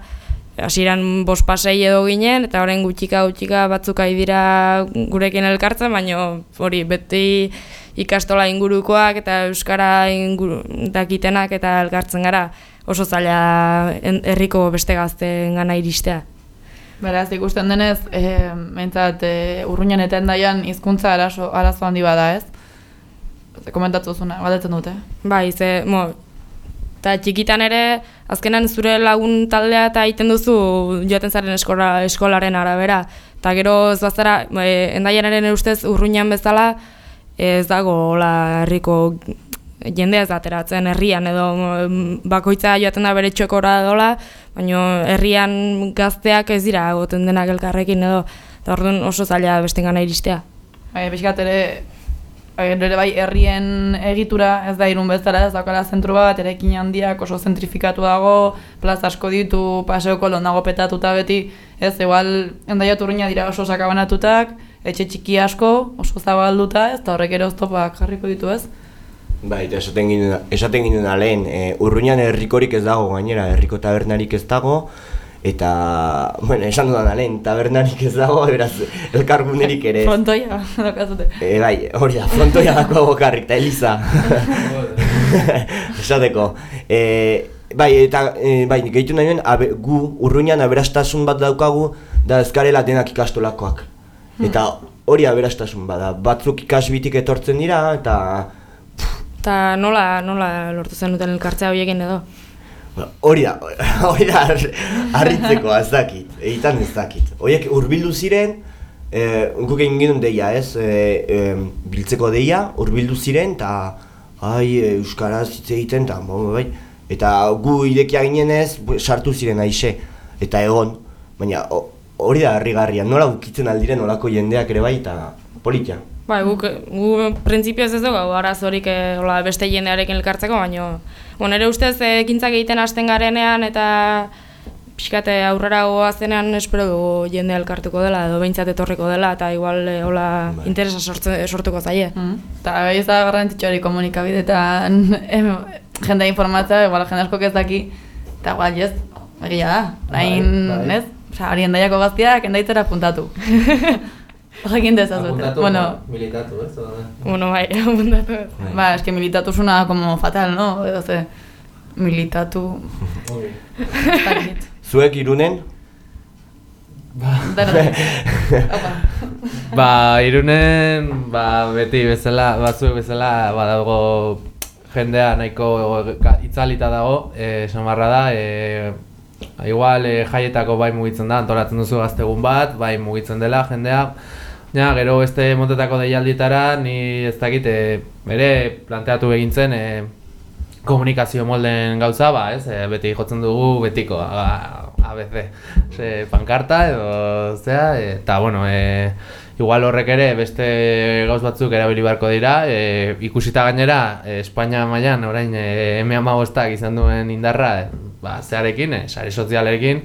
hasieran bost pasei edo ginen, eta orain gutxika gutxika batzuk ari dira gurekin elkartzen, baina hori beti ikastola ingurukoak eta euskara inguru, dakitenak eta elkartzen gara oso zaila herriko beste gazteen gana iristea. Beraz, ikusten denez, e, mentzat, e, urruñan eta endaian hizkuntza arazo, arazo handi bada, ez? Ze komentatu zuna, galdetzen dute. Bai, ze, mo, eta txikitan ere, azkenan zure lagun taldea eta egiten duzu joaten zaren eskola, eskolaren arabera. Eta gero ez bazara, e, endaianaren ustez urruñan bezala, ez dago hola herriko jendea ez ateratzen herrian edo mm, bakoitza joaten da bere txokora dola, baina herrian gazteak ez dira egoten denak elkarrekin edo, eta orduan oso zaila bestengana iristea. Bai, pixkat ere, ere bai herrien egitura ez da irun bezala, ez daukala zentru bat, erekin handiak oso zentrifikatu dago, plaza asko ditu, paseoko londago petatuta beti, ez, igual endaiat urruina dira oso sakabanatutak, etxe txiki asko, oso zabalduta, ez, eta horrek ere oztopak jarriko ditu, ez? Bai, eta esaten ginen, esaten ginen lehen, e, urruñan herrikorik ez dago gainera, herriko tabernarik ez dago, eta, bueno, esan dudan lehen, tabernarik ez dago, beraz, elkargunerik ere. Frontoia, (laughs) daukazute. E, bai, hori da, frontoia dako bakarrik, eta Eliza. (laughs) Esateko. E, bai, eta, e, bai, gehitu nahi nuen, abe, gu, urruñan aberastasun bat daukagu, da ezkarela denak ikastolakoak. Eta hori aberastasun bada, batzuk ikasbitik etortzen dira, eta Eta nola, nola lortu zenuten elkartzea horiekin edo? Ba, Hori da, (laughs) hori da har- harritzeko ez dakit, egiten ez dakit. Horiek hurbildu ziren, e, guk egin genuen deia ez, e, e, biltzeko deia, hurbildu ziren, eta ai, e, euskaraz hitz egiten, eta bo, bai, eta gu irekia ginen ez, sartu ziren aixe, eta egon, baina ho- hori da harrigarria, nola ukitzen aldiren olako jendeak ere bai, eta politia. Bai, guk, gu printzipioz ez dugu arazorik eh, hola, beste jendearekin elkartzeko, baina bueno, nire ustez eh, ekintzak egiten hasten garenean eta pixkate aurrera goazenean espero dugu jende elkartuko dela edo behintzat etorriko dela eta igual eh, hola interesa sortze, sortuko zaie. Eta ez da garrantzitsua hori komunikabideetan em, jende informatzea, igual jende asko ez daki, eta igual ez, egia da, orain, Bai, bai. ez? Osa, hori endaiako gaztiak endaitzera puntatu. (laughs) Horrekin dezazute. Apuntatu, Bueno, militatu, ez? Edo- Bueno, bai, (laughs) apuntatu. ba, eske militatu suena como fatal, no? Edo ze, militatu... (laughs) Zuek irunen? (laughs) Ba, irunen, ba, beti bezala, batzuek bezala, badago jendea nahiko itzalita dago, eh, esan barra da, e, igual e, jaietako bai mugitzen da, antolatzen duzu gaztegun bat, bai mugitzen dela jendea, Ja, gero beste motetako deialditara, ni ez dakit, e, ere planteatu egintzen e, komunikazio molden gauza, ba, ez? E, beti jotzen dugu betiko, a, ABC, ze, pankarta edo, zea, eta, bueno, e, igual horrek ere beste gauz batzuk erabili beharko dira, e, ikusita gainera, e, Espainia mailan orain e, M15 izan duen indarra, e, ba, zearekin, e, sare sozialekin,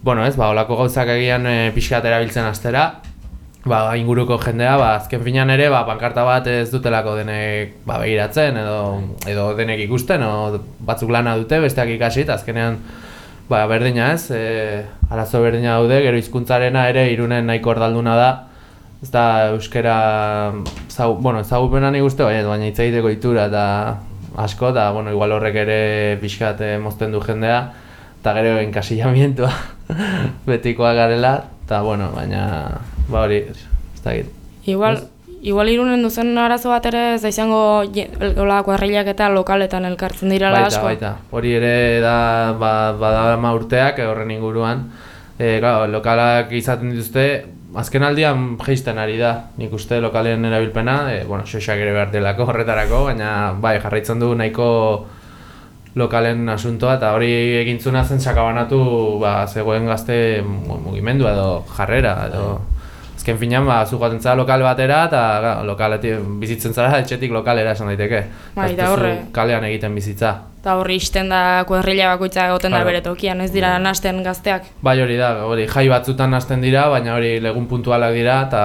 bueno, ez, ba, olako gauzak egian e, pixkat erabiltzen astera, ba, inguruko jendea, ba, azken finean ere, ba, pankarta bat ez dutelako denek ba, begiratzen, edo, edo denek ikusten, o batzuk lana dute, besteak ikasi, eta azkenean, ba, berdina ez, e, arazo berdina daude, gero hizkuntzarena ere irunen nahiko ordalduna da, ez da euskera, zau, bueno, ezagupena nik uste, baina, baina hitz egiteko itura eta asko, eta, bueno, igual horrek ere pixkat mozten du jendea, eta gero enkasillamientua (laughs) betikoa garela, eta, bueno, baina, ba hori, ez dakit. Igual, igual irunen duzen arazo bat ere ez da izango hola kuarrilak eta lokaletan elkartzen direla Baita, asko. baita. Hori ere da, ba, badama urteak eh, horren inguruan. E, claro, lokalak izaten dituzte, azken aldian geisten ari da. Nik uste lokalen erabilpena, e, bueno, xoxak ere behar delako horretarako, baina bai, jarraitzen du nahiko lokalen asuntoa eta hori egintzuna zen sakabanatu ba, zegoen gazte mu- mugimendua edo jarrera edo azken finean ba, zu joaten zara lokal batera eta lokaletik bizitzen zara etxetik lokalera esan daiteke. Bai, duzu horre- kalean egiten bizitza. Eta horri isten da kuerrilla bakoitza egoten da bere tokian, ez dira nasten gazteak. Bai hori da, hori jai batzutan hasten dira, baina hori legun puntualak dira eta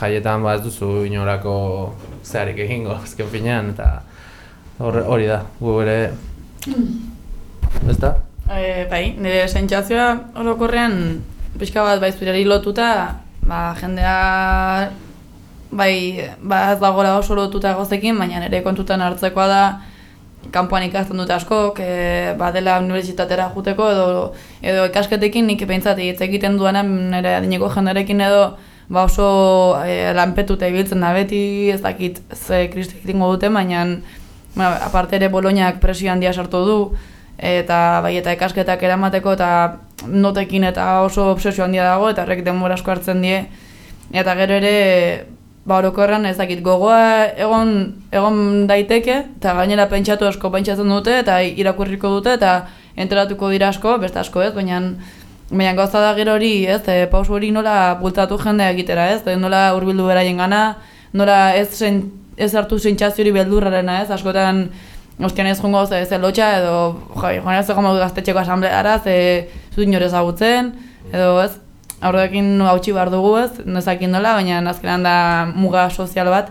jaietan ba ez duzu inorako zeharik egingo azken finean eta hor- hori da, gu ere, ez da? E, bai, nire sentsazioa orokorrean pixka bat bai zureri lotuta, ba, jendea bai, ba, ez dagoela oso lotuta gozekin, baina nire kontutan hartzekoa da kanpoan ikasten dute asko, e, ba, dela unibertsitatera juteko edo, edo ikasketekin nik behintzat hitz egiten duenan nire adineko jenderekin edo ba oso e, lanpetuta ibiltzen da beti, ez dakit ze kristek egingo dute, baina bueno, aparte ere Bolognak presio handia sartu du, eta bai eta ikasketak eramateko eta notekin eta oso obsesio handia dago eta horrek denbora asko hartzen die. Eta gero ere ba orokorrean ez dakit gogoa egon egon daiteke eta gainera pentsatu asko pentsatzen dute eta irakurriko dute eta enteratuko dira asko, beste asko ez, baina Baina gauza da gero hori, ez, e, pausu hori nola bultatu jendea egitera, ez, e, nola hurbildu beraien gana, nola ez, sen, ez hartu sentsazio hori beldurrarena, ez, askotan, ostian ez jungo ze, ze lotxa, edo, joan ez egon gaztetxeko asambleara, ze zu inor ezagutzen, edo ez, aurrekin hautsi behar dugu ez, nezakin nola, baina azkenan da muga sozial bat,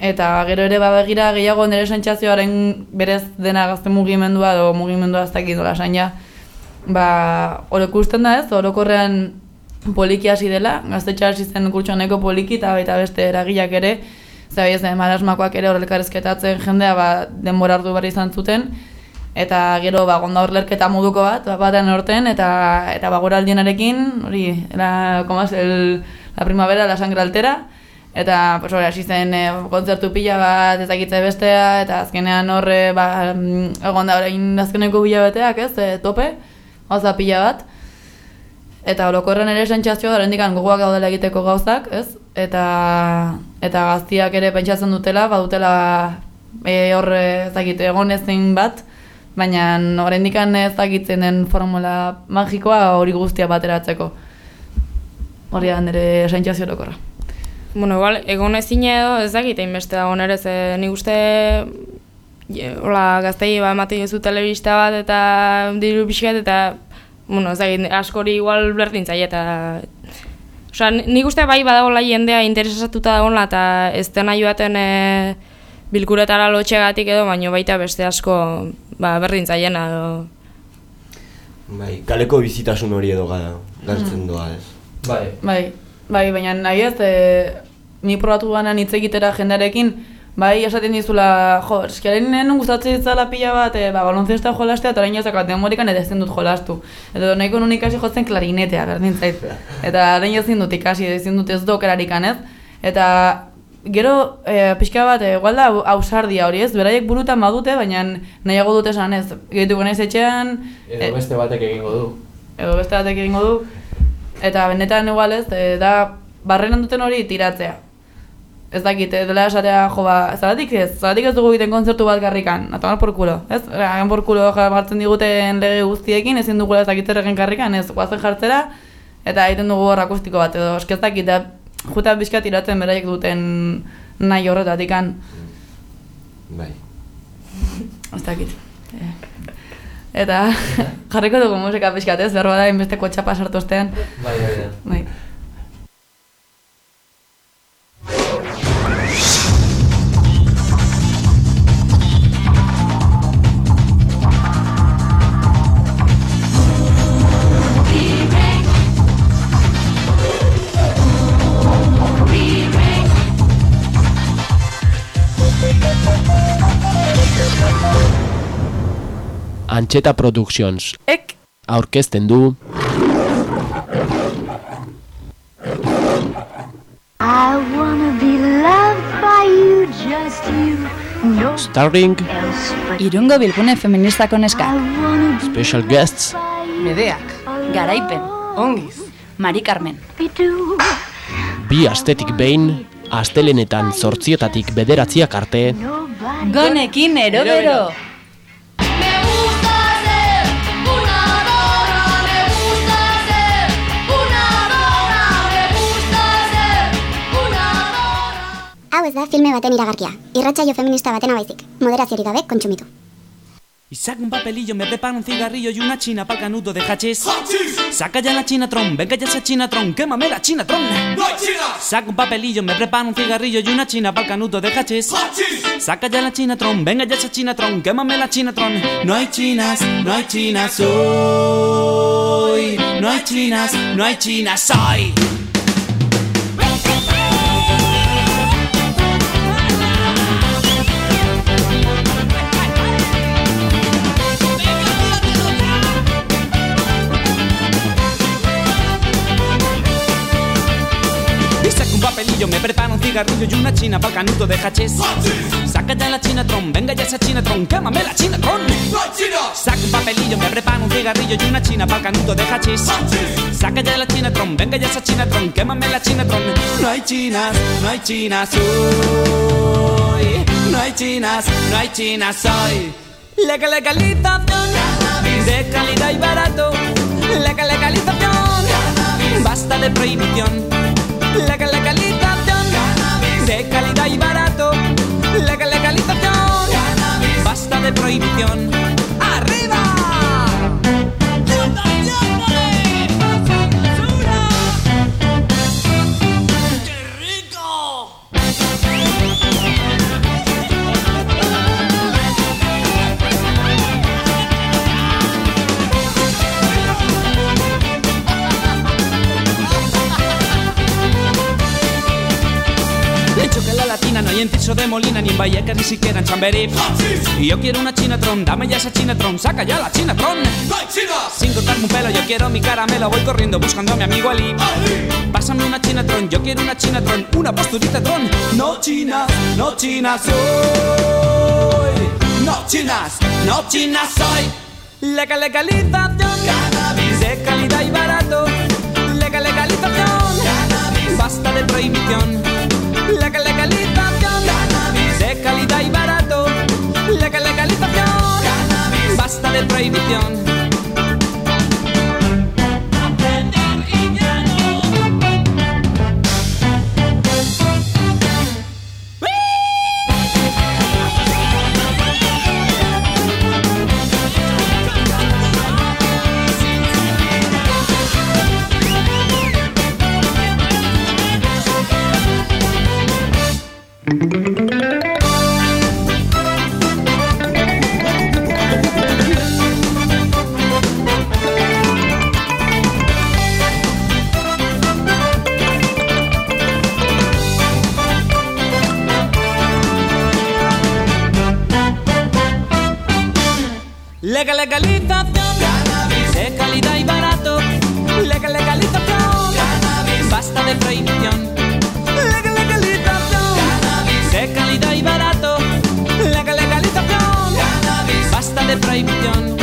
eta gero ere babegira gehiago nire sentsazioaren berez dena gazte mugimendua edo mugimendua ez dakit nola esan ja, ba, hor ikusten da ez, orokorrean poliki hasi dela, gaztetxe hasi zen kurtsoneko poliki eta baita beste eragileak ere, zabai ez, marasmakoak ere horrelkarrezketatzen jendea ba, denbora hartu behar izan zuten, eta gero ba, gonda horlerketa moduko bat, ba, baten orten, eta, eta ba, guraldienarekin, hori, era, komaz, el, la primavera, la sangre altera, eta pues, hori, hasi zen e, kontzertu pila bat, ezakitze bestea, eta azkenean horre, ba, mm, egon da orain azkeneko bilabeteak, ez, e, tope, gauza pila bat, eta orokorren ere sentsazioa da gogoak daudela egiteko gauzak, ez? Eta eta gaztiak ere pentsatzen dutela, badutela e, hor ez dakit egon ezin bat, baina oraindik ez dakitzen den formula magikoa hori guztia bateratzeko. Hori da nire sentsazio orokorra. Bueno, igual, egon ezin edo ez dakit hainbeste dago nere, ze nik uste hola, gaztei ba, ematen duzu telebista bat eta diru pixkat eta bueno, ez dakit, askori igual berdin zaie eta Osea, nik uste bai badagoela jendea interesatuta dagoela eta ez dena joaten e, bilkuretara lotxegatik edo, baino baita beste asko ba, berdin zaiena edo. Bai, kaleko bizitasun hori edo gara, galtzen Mm. doa ez. Bai. Bai, bai, baina nahi ez, e, ni probatu banan hitz egitera jendarekin, bai, esaten dizula, jo, eskiaren nuen gustatzen ditzala pila bat, e, ba, balonzesta jolastea, eta orain jazakat demorikan eta ezin dut jolastu. Edo nahiko nun ikasi jotzen klarinetea, berdin zait. Eta orain ezin dut ikasi, ezin dut ez dokerarikan ez. Eta gero, e, pixka bat, e, igual da ausardia hori ez, beraiek burutan badute, baina nahiago dute esan ez, gehituko naiz etxean, Edo beste batek egingo du. edo beste batek egingo du. Eta benetan igual ez, e, da barrenan duten hori tiratzea. Ez dakit, dela esatea, jo ba, zaratik ez, zaratik ez dugu egiten kontzertu bat garrikan, a tomar por culo, ez? Hagen por culo jartzen diguten lege guztiekin, ezin dugula ez dakit erregen karrikan, ez, guazen jartzera, eta egiten dugu hor akustiko bat, edo, ez dakit, da, juta bizka tiratzen beraiek duten nahi horretatikan, Bai. (laughs) ez dakit. Eh. Eta (laughs) jarriko dugu musika pixkat, ez, berroa da, inbesteko txapa sartu ostean. Bai, bai, bai. Bai. Antxeta Productions. Ek. Aurkezten du I wanna be loved by you, just you. No Starring Irungo bilgune feministako neska. Special Guests Medeak. Garaipen. Ongiz. Mari Carmen. bi astetik behin, astelenetan zortzietatik bederatziak arte, Gonekin erobero. Hau ez da filme baten iragarkia. Irratsaio feminista batena baizik. Moderaziorik gabe kontsumitu. Y saca un papelillo, me prepara un cigarrillo y una china para el canuto de hachís. Saca ya la chinatron, venga ya esa chinatron, quémame la chinatron. ¡No hay chinas! Saca un papelillo, me prepara un cigarrillo y una china para el canuto de hachís. Saca ya la chinatron, venga ya esa chinatron, quémame la chinatron. No hay chinas, no hay chinas hoy. No hay chinas, no hay chinas hoy. Me prepara un cigarrillo y una china para el canuto de hachís. Saca ya la chinatron, venga ya esa chinatron, quémame la chinatron. Saca un papelillo, me prepara un cigarrillo y una china para el canuto de hachís. Saca ya la chinatron, venga ya esa chinatron, quémame la chinatron. No hay chinas, no hay chinas hoy. No hay chinas, no hay chinas hoy. Legal legalización de calidad y barato. Legal legalización, basta de prohibición. Legal legalización legalización, basta de prohibición. Molina ni en Vallecas ni siquiera en Chamberí. Y yo quiero una chinatron, dame ya esa chinatron, saca ya la chinatron. Sin cortarme un pelo, yo quiero mi caramelo, voy corriendo buscando a mi amigo Ali. Pásame una chinatron, yo quiero una chinatron, una posturita tron. No chinas, no chinas soy. No chinas, no chinas soy. Legal legalización, cannabis de calidad y barato. Legal legalización, cannabis basta de prohibición. Basta de prohibición. Basta de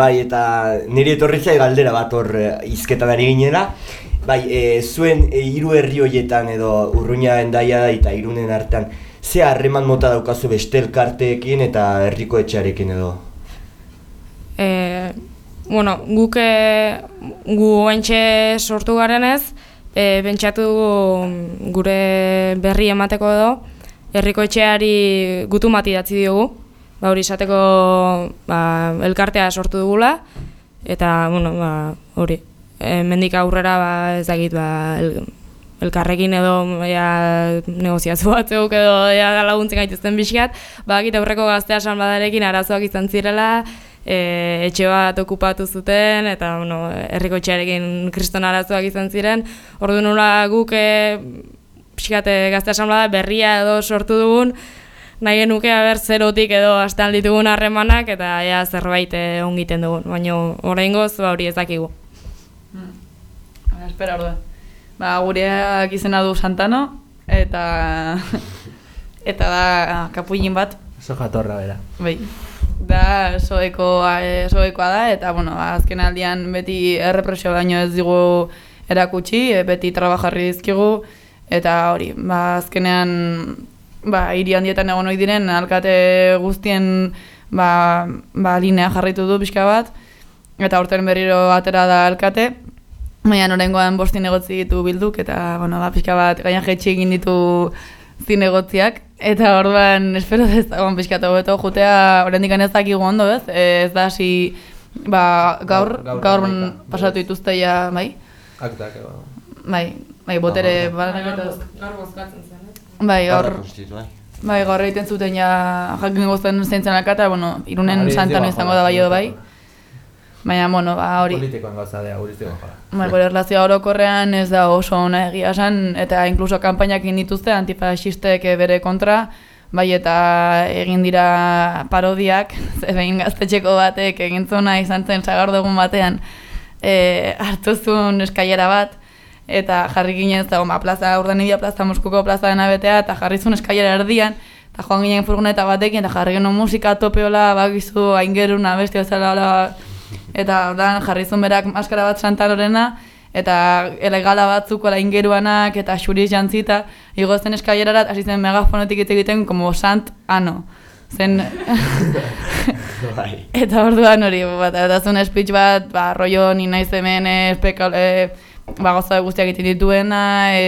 Bai, eta niri etorri zai galdera bat hor eh, hizketan ari ginela. Bai, e, zuen e, hiru herri horietan edo urruña endaia eta irunen artean, ze harreman mota daukazu beste elkarteekin eta herriko etxearekin edo? E, bueno, guk e, gu oentxe sortu garenez, e, bentsatu dugu gure berri emateko edo, herriko etxeari gutu bat idatzi diogu, ba hori izateko ba, elkartea sortu dugula, eta, bueno, ba, hori, e, mendik aurrera, ba, ez dakit, ba, el, elkarrekin edo ja, negoziazio batzuk edo ja, laguntzen gaituzten bizkat, bakit aurreko gaztea salbadarekin arazoak izan zirela, e, etxe bat okupatu zuten, eta bueno, herriko etxearekin kriston arazoak izan ziren, ordu nola guk e, pixkat gazte asamblea berria edo sortu dugun, nahi genuke haber zerotik edo astean ditugun harremanak eta ea zerbait e, ongiten dugun, baina oraingoz ba, hori ez dakigu. Ba, espera orduan. Ba, gureak izena du Santano, eta... (laughs) eta da kapullin bat. Oso jatorra bera. Bai. Da soeko, eh, soekoa da, eta bueno, ba, azken aldian beti errepresio baino ez digu erakutsi, eh, beti trabajarri dizkigu, eta hori, ba, azkenean ba, hiri handietan egon ohi diren alkate guztien ba, ba, linea jarritu du pixka bat, eta urten berriro atera da alkate, baina norengoan bosti negotzi ditu bilduk, eta bueno, ba, pixka bat gainan jetxi egin ditu zinegotziak, eta orduan espero ez dagoen pixka eta hobeto jutea oraindik ez dakigu ondo ez, ez da hasi ba, gaur, Gaur- gaur, pasatu dituzte ja, bai, Aktak, bai, bai, botere, banaketa Gaur bozkatzen? Bai, Konstituzioa. bai, gaur egiten zuten ja jakin gozten zeintzen alkata, bueno, irunen Hori digu izango da bai edo bai. Baina, bueno, ba, hori. Politikoan gauza dea, guri zigo jola. Bai, gure erlazioa orokorrean ez da oso ona egia esan, eta inkluso kanpainak egin dituzte antifasistek eh, bere kontra, bai eta egin dira parodiak, (laughs) ze behin gaztetxeko batek egin zuena izan zen sagardogun batean, e, hartu zuen eskailera bat, eta jarri ginen ez da, ba, plaza, Urdanidia plaza, Moskuko plaza dena betea, eta jarri zuen eskailera erdian, eta joan ginen furgoneta batekin, eta jarri genuen musika topeola, bakizu, aingeruna, beste bezala, hola, eta ordan jarri zuen berak maskara bat santarorena, eta elegala batzuk ola ingeruanak eta xuriz jantzita, igo zen eskailerarat, hasi zen megafonetik hitz egiten como sant ano. Zen, Bai. (laughs) eta orduan hori, bat, eta zuen speech bat, ba, rollo ni naiz hemen eh, spekal, e, ba, gauza guztiak egiten dituena,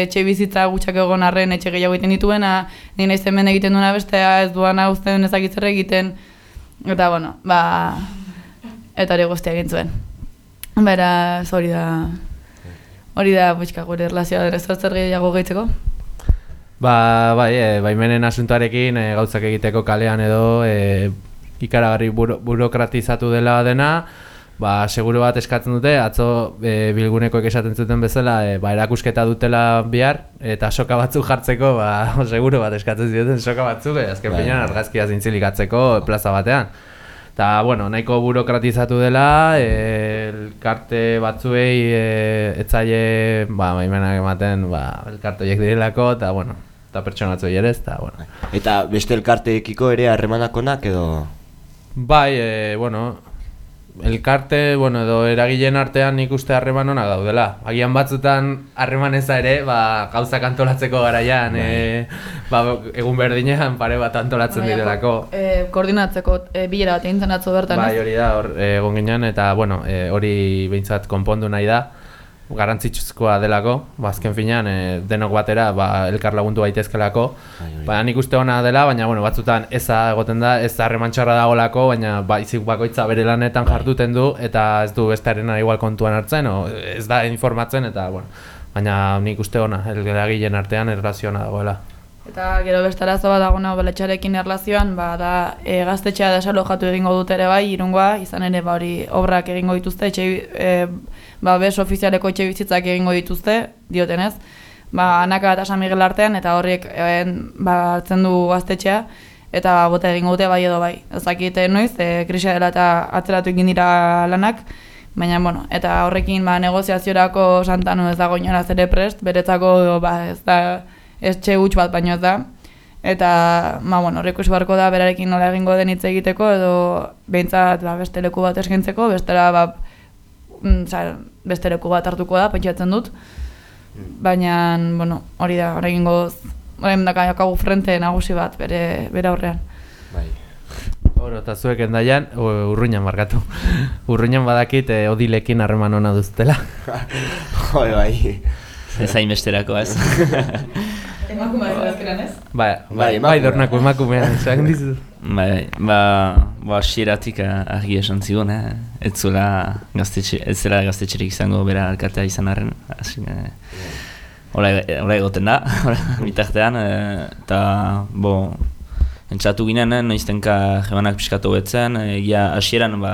etxe bizitza gutxak egon arren etxe gehiago egiten dituena, ni naiz hemen egiten duena bestea, ez duana uzten ezakit zer egiten, eta bueno, ba, eta hori guztiak egin zuen. Beraz, hori da, hori da, pixka, gure erlazioa dira, ez da zer gehiago gehitzeko? Ba, bai, e, baimenen asuntarekin e, gauzak egiteko kalean edo e, ikaragarri buro, burokratizatu dela dena, ba, seguru bat eskatzen dute, atzo e, bilgunekoek esaten zuten bezala, e, ba, erakusketa dutela bihar, eta soka batzuk jartzeko, ba, (laughs) seguru bat eskatzen zioten soka batzuk, e, azken Bai. finean argazkia zintzilikatzeko plaza batean. Eta, bueno, nahiko burokratizatu dela, e, elkarte batzuei e, etzaile, ba, baimenak ematen, ba, elkarte horiek direlako, eta, bueno, eta pertsona batzuei ere eta, bueno. Eta beste elkarteekiko ere harremanak onak edo... Bai, e, bueno, elkarte, bueno, edo eragileen artean nik uste harreman onak daudela. Agian batzutan harreman eza ere, ba, gauzak antolatzeko garaian, e, ba, egun berdinean pare bat antolatzen direlako. E, koordinatzeko e, bilera bat egin zen atzo bertan, Bai, hori da, hor egon ginen, eta, bueno, e, hori behintzat konpondu nahi da. Garrantzitsuzkoa delako, ba, azken finean, e, denok batera, ba, elkar lagundu baitezkelako. Ba, nik uste ona dela, baina, bueno, batzutan eza egoten da, ez da harreman txarra dagolako, baina baizik bakoitza bere lanetan jarduten du, eta ez du bestearena igual kontuan hartzen, o, ez da informatzen, eta, bueno, baina nik uste ona, elgeragilen artean erlazioa dagoela. Eta gero beste arazo bat dagoena beletxarekin erlazioan, ba, da e, gaztetxea desalojatu egingo dut ere bai, irungoa, izan ere ba, hori obrak egingo dituzte, etxe, e, ba, bes ofizialeko etxe bizitzak egingo dituzte, diotenez, ba, Anaka eta San Miguel artean, eta horriek e, ba, hartzen du gaztetxea, eta ba, bota egingo dute bai edo bai. Ez eh, noiz, e, krisia dela eta atzeratu egin dira lanak, Baina, bueno, eta horrekin ba, negoziaziorako santanu ez dago inoraz ere prest, beretzako ba, ez da etxe huts bat baino ez da. Eta, ba, bueno, horreko barko da berarekin nola egingo den hitz egiteko edo behintzat ba, beste leku bat eskintzeko, bestela ba, mm, za, beste leku bat hartuko da, pentsatzen dut. Baina, bueno, hori da, hori egingo horrein dakakagu frente nagusi bat bere, bere aurrean. Oro, eta zuek endaian, urruñan markatu. (laughs) urruñan badakit eh, odilekin harreman ona duztela. (laughs) Bai, bai. Ez hainbesterako, ez? (laughs) Emakume ez ez? Bai, Bai, bai, bai, dornako emakumean, esan dizu. (laughs) Bai, ba, ba, hasieratik eh, argi esan zigun, eh? Ez zuela gaztetxe, ez zela gaztetxerik izango bera alkatea izan arren, eh, hola, hola egoten da, (laughs) bitartean, eh, eta, bo, entzatu ginen, eh, noiztenka jemanak pixkatu betzen, egia hasieran ba,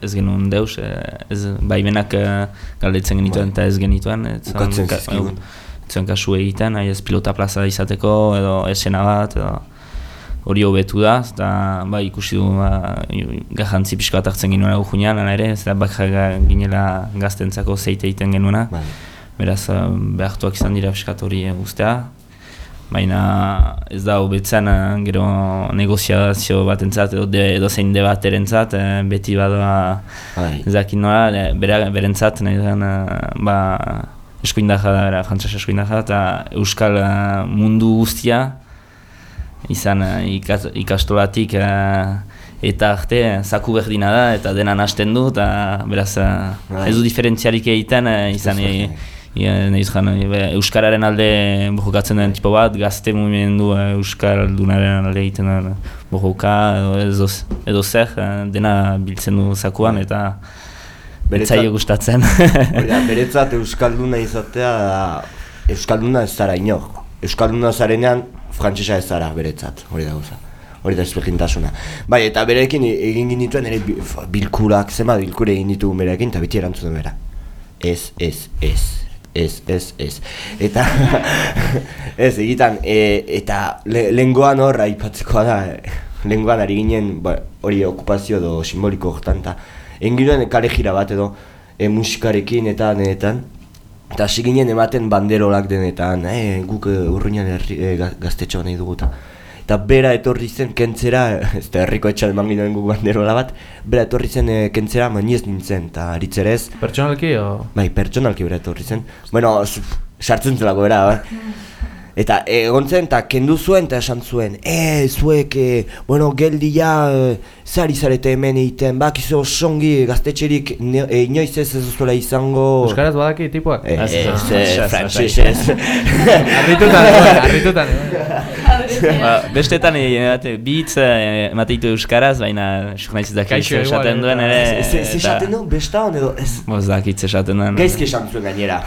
ez genuen deus, ez baimenak galdetzen genituen eta ez genituen. Ukatzen ka- zizkigun. Zuen kasu egiten, nahi ez pilota plaza izateko, edo esena bat, edo hori hobetu da, eta bai, ikusi du ba, garrantzi pixka bat hartzen genuen junean, hala ere, ez da bakarra ginela gaztentzako zeite egiten genuena. Beraz, eh, behartuak izan dira pixkat hori eh, ustea. Baina ez da hobetzen eh, gero negoziazio batentzat edo de, edo zein debaterentzat, eh, beti badoa ez dakit nola, bera, berentzat nahi den, ba, eskuindaja da, bera, frantzes eskuindaja, eta euskal eh, mundu guztia, izan ikas, ikastolatik eh, eta arte zaku berdina da eta dena nahasten du eta beraz Bai. ez du diferentziarik egiten izan e, be, Euskararen alde bojokatzen den tipo bat, gazte mugimendu eh, Euskaldunaren alde egiten den bojoka edo, edo, edo zer, dena biltzen du zakuan eta Beretzat- gustatzen. Da, beretzat Euskalduna izatea da, Euskalduna ez zara inor. Euskalduna zarenean, frantsesa ez zara beretzat, hori da gauza. Hori da ezberdintasuna. Bai, eta berekin e- egin genituen ere bilkurak, zema bilkure egin ditugu berekin, eta beti erantzuten bera. Ez, ez, ez. Ez, ez, ez. Eta, (laughs) ez, egitan, e, eta le, lengoan hor aipatzekoa da, lengoan ari ginen, ba, hori okupazio edo simboliko hortan, eta engiruen kale jira bat edo, e, musikarekin eta netan, eta hasi ginen ematen banderolak denetan, e, guk e, urruinan herri, e, ga- gaztetxoa nahi dugu eta eta bera etorri zen kentzera, (laughs) ez da herriko etxan eman ginen guk banderola bat, bera etorri zen e, kentzera maniez nintzen, eta aritzerez. Pertsonalki o? Bai, pertsonalki bera etorri zen. Bueno, sartzen zelako bera, bai. Eta egon zen, eta kendu zuen, eta esan zuen, e, zuek, e, bueno, geldi ja, e, zari zarete hemen egiten, bakizu osongi gaztetxerik ne, e, inoiz ez ez duzuela izango... Euskaraz badaki tipuak? Ez, Ez, ez, ez, ez, ba, (laughs) bestetan e, bi hitz eh, ematen ditu euskaraz, baina naiz Kaixo, zer igual, esaten duen ere. Ez- eta- esaten du, bestaan edo ez? Bo, ez dakit zer esaten duen. Gaizki esan zuen gainera.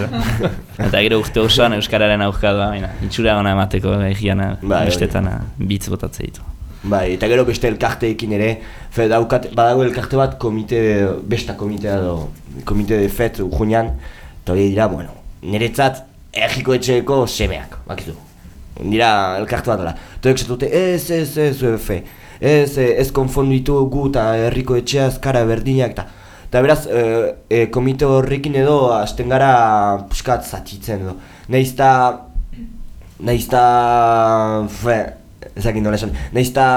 (laughs) eta gero urte osoan euskararen aurka da, baina itxura ona emateko egian Bai, bestetan eh, bitz botatzen ditu. Bai, eta gero beste elkarteekin ere, fe, daukat, badago elkarte bat komite, besta komitea edo, komite de fet junean, eta hori dira, bueno, niretzat erriko etxeeko semeak, bakizu. Dira elkarte bat dela. Horiek dute, ez, ez, ez, fe, ez, eh, ez konfonditu gu eta herriko etxea azkara berdinak, eta Eta beraz, e, e, komite horrekin edo hasten gara puskat zatitzen edo. Nahiz eta, nahiz eta, ezakin nola esan, nahiz eta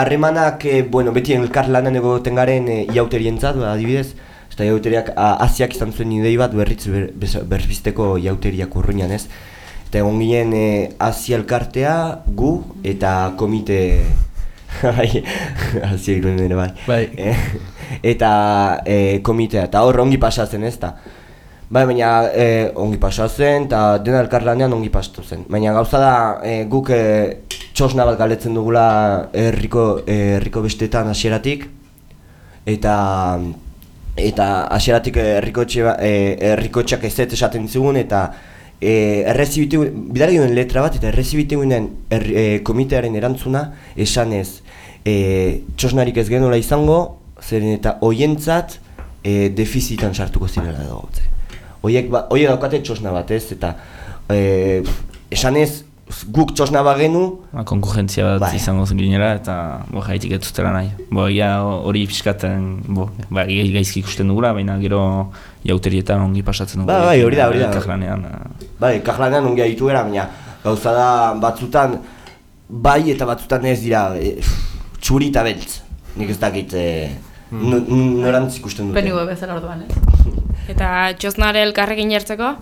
harremanak, e, bueno, beti elkar lanan egoten garen e, iauterientzat, adibidez, eta iauteriak, a- Asiak izan zuen idei bat berriz ber, berbizteko iauteriak urruinan ez. Eta egon ginen e, Asia elkartea, gu, eta komite, (laughs) Asia irunen ere bai. Bai. Eh, eta e, komitea, eta hor ongi pasatzen ez da. Bai, baina e, ongi pasa zen, eta dena elkarlanean ongi pasatu zen. Baina gauza da, e, guk e, txosna bat galetzen dugula herriko e, herriko bestetan hasieratik eta eta hasieratik herrikotxe ba- e, herrikotxak ez ez esaten zigun eta e, errezibitu, bidali duen letra bat eta errezibitu er, e, komitearen erantzuna esanez e, txosnarik ez genuela izango zeren eta hoientzat e, defizitan sartuko zirela edo Oiek, ba, daukate txosna bat ez? Eta e, esanez guk txosna bagenu Ba, konkurrentzia bat Bai. izango ginela eta bo, jaitik ez zutela nahi. Bo, ia hori pixkaten, bo, ba, gai- gaizki ikusten dugula, baina gero jauterietan ongi pasatzen dugu. Ba, bai, hori da, hori da. Elkarlanean, eh, Bai, kajlanean ongi aritu gara, baina gauza da batzutan bai eta batzutan ez dira e, txuri eta beltz. Nik ez dakit e, no- norantz ikusten dute. Penigo bezala orduan, ez? (laughs) Eta txosnare elkarrekin jartzeko?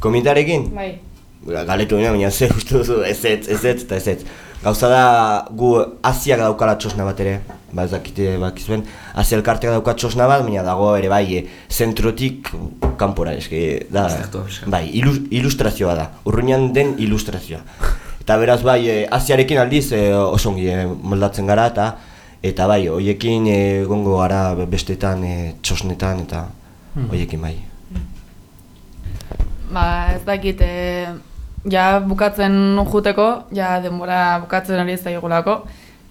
Komitarekin? Bai. Galetu ginen, baina ze uste duzu ez ez, ez ez eta ez ez. Gauza da gu Asiak daukala txosna bat ere, ba ez dakite bakizuen, Asia elkarteak dauka txosna bat, baina dago ere bai, e, zentrotik kanpora, eske, da, bai, ilus, ilustrazioa da, urruinan den ilustrazioa. Eta beraz bai, e, Asiarekin aldiz e, oso ongi e, moldatzen gara, eta eta bai, hoiekin e, gongo gara bestetan, e, txosnetan, eta Hmm. hoiekin bai. Ba, ez dakit, e, ja bukatzen juteko, ja denbora bukatzen ari zaigulako,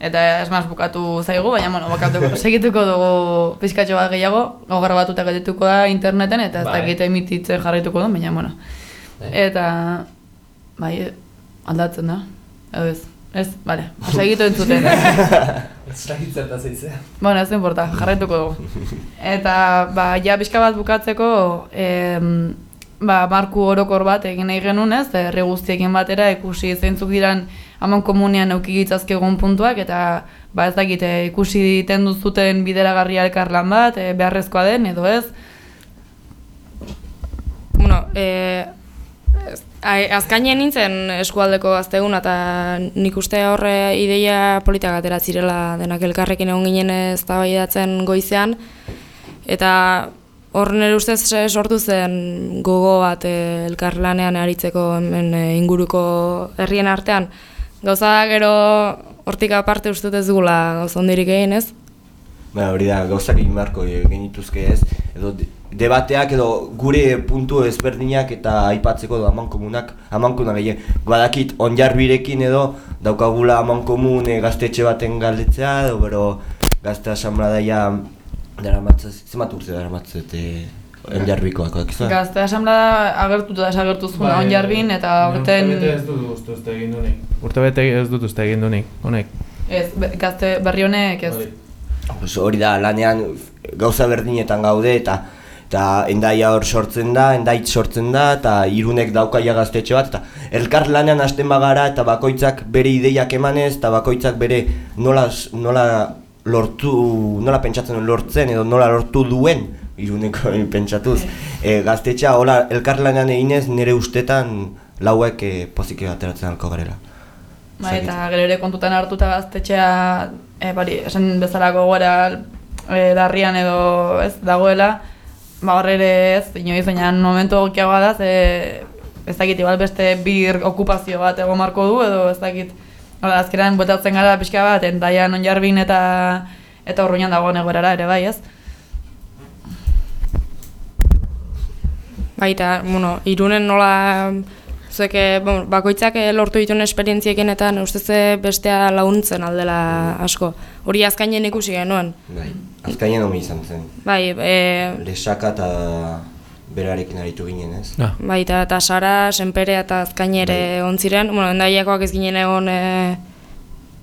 eta esmaz bukatu zaigu, baina, bueno, bukatuko, (laughs) segituko dugu pizkatxo bat gehiago, gogar batuta geldituko da interneten, eta ez Bai. dakit emititzen jarraituko du, baina, bueno. Eta, bai, aldatzen da, edo ez, ez, bale, segitu entzuten. (laughs) Ez dakit zertaz eitzea. Bueno, ez da importa, jarraituko dugu. (laughs) Eta, ba, ja pixka bat bukatzeko, em, ba, marku orokor bat egin nahi genuen ez, herri guztiekin batera ikusi zeintzuk diran haman komunean eukigitzazkegun puntuak, eta ba, ez dakit, eh, ikusi egiten duzuten bideragarria elkarlan bat, eh, beharrezkoa den, edo ez, Bueno, e, azkainen nintzen eskualdeko gaztegun eta nik uste horre ideia politak atera zirela denak elkarrekin egon ginen eztabaidatzen goizean. Eta hor nire ustez eh, sortu zen gogo bat e, elkarlanean aritzeko hemen e, inguruko herrien artean. Gauza da gero hortik aparte uste dut ez dugula gauza ondirik egin ez? Ba, hori da, gauzak egin beharko e, genituzke ez, edo de- debateak edo gure puntu ezberdinak eta aipatzeko edo amankomunak, amankomunak gehien. Badakit, onjarbirekin edo daukagula amankomun e, gaztetxe baten galdetzea, edo bero gazte asambladaia daramatzez, zenbat urte daramatzet e, onjarbikoak, dakizu? Gazte asamblea agertuta desagertu zuen Bai, on jarbin eta aurten... Urtebete ez dut uste uste egin dunik. Urtebete ez dut uste egin dunik, honek. Ez, be- gazte berri honek ez. Pues hori da, lanean gauza berdinetan gaude eta eta endaia hor sortzen da, endait sortzen da, eta irunek daukaia gaztetxe bat, eta elkar lanean hasten bagara, eta bakoitzak bere ideiak emanez, eta bakoitzak bere nola, nola lortu, nola pentsatzen duen lortzen, edo nola lortu duen, iruneko pentsatuz. E, gaztetxea, hola, elkar lanean eginez, nire ustetan lauek e, pozik ateratzen alko garela. Bai, eta gero ere kontutan hartuta gaztetxea, e, bari, esan bezalako gora e, darrian edo ez dagoela, ba hor ere ez, inoiz, baina momentu egokiagoa da, ze ez dakit, igual beste bir okupazio bat egon marko du, edo ez dakit, Hala, azkenean bueltatzen gara pixka bat, endaian onjarbin eta eta urruinan dagoen egoerara ere bai, ez? Baita, bueno, irunen nola zuek eh, bueno, bakoitzak eh, lortu dituen esperientziekin eta ustez eh, bestea laguntzen aldela asko. Hori azkainen ikusi genuen. Bai, azkainen omi izan zen. Bai, e, Lesaka eta berarekin aritu ginen ez. baita eta Sara, Senpere eta Azkainere on ziren. Bueno, endaiakoak ez ginen egon e,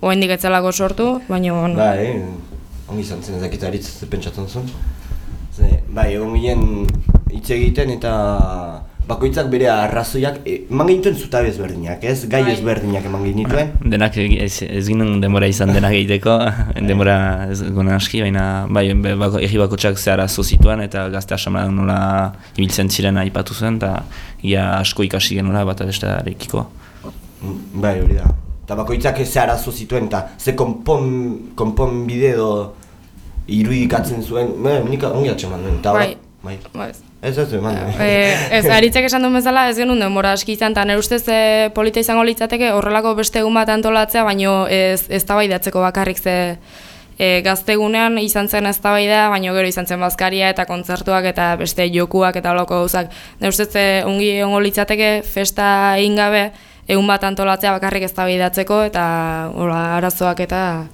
oraindik etzelako sortu, baina bueno. Bai, ongi izan zen, ez dakit aritz ze pentsatzen zuen. Ze, bai, egon ginen hitz egiten eta bakoitzak bere arrazoiak e, eman genituen zutabe ezberdinak, ez? Gai Bai. ezberdinak eman genituen. Denak eg- ez, ez ginen denbora izan denak egiteko, (laughs) (laughs) denbora ez gona aski, baina bai, bako, egi bakotxak zehara zituen eta gazte asambleak nola ibiltzen ziren aipatu zen, eta ia asko ikasi genuela bat bestearekiko. Mm, Bai, hori da. Eta bakoitzak ze arazo zituen, eta ze konpon, konpon bide edo irudikatzen zuen, bai, nik ongi atxeman duen. Eta Bai, Bai. Bai. Ez ez, eman. E, ez, aritzek esan duen bezala, ez genuen denbora aski izan, eta nire ustez e, polita izango litzateke horrelako beste egun bat antolatzea, baino ez, ez bakarrik ze e, gaztegunean izan zen ez baino gero izan zen bazkaria eta kontzertuak eta beste jokuak eta holako gauzak. Nire ustez e, ongi egongo litzateke festa egin gabe, egun bat antolatzea bakarrik ez eta hola, arazoak eta...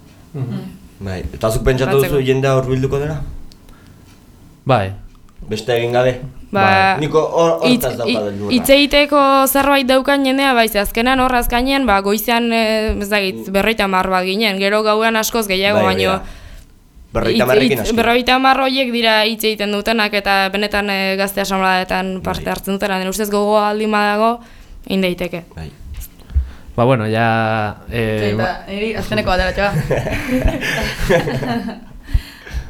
Bai, eta zuk pentsatu duzu jendea hor bilduko dela? Bai. Beste egin gabe? Ba, Niko hor- hortaz. Hitz egiteko zerbait daukan jendea, baiz, azkenan hor azkainen, ba, goizean, e, ez dakit, berroita mar bat ginen, gero gauean askoz gehiago, Bai, bai, baino... da. Berrogeita hamarrekin asko. Berroita hamar horiek dira hitz egiten dutenak eta benetan e, gazte asamladetan parte hartzen dutena, nire ustez gogoa aldi badago, egin daiteke. Bai. Ba, bueno, ja... Eh, Eta, niri azkeneko galdera, txoa. (laughs)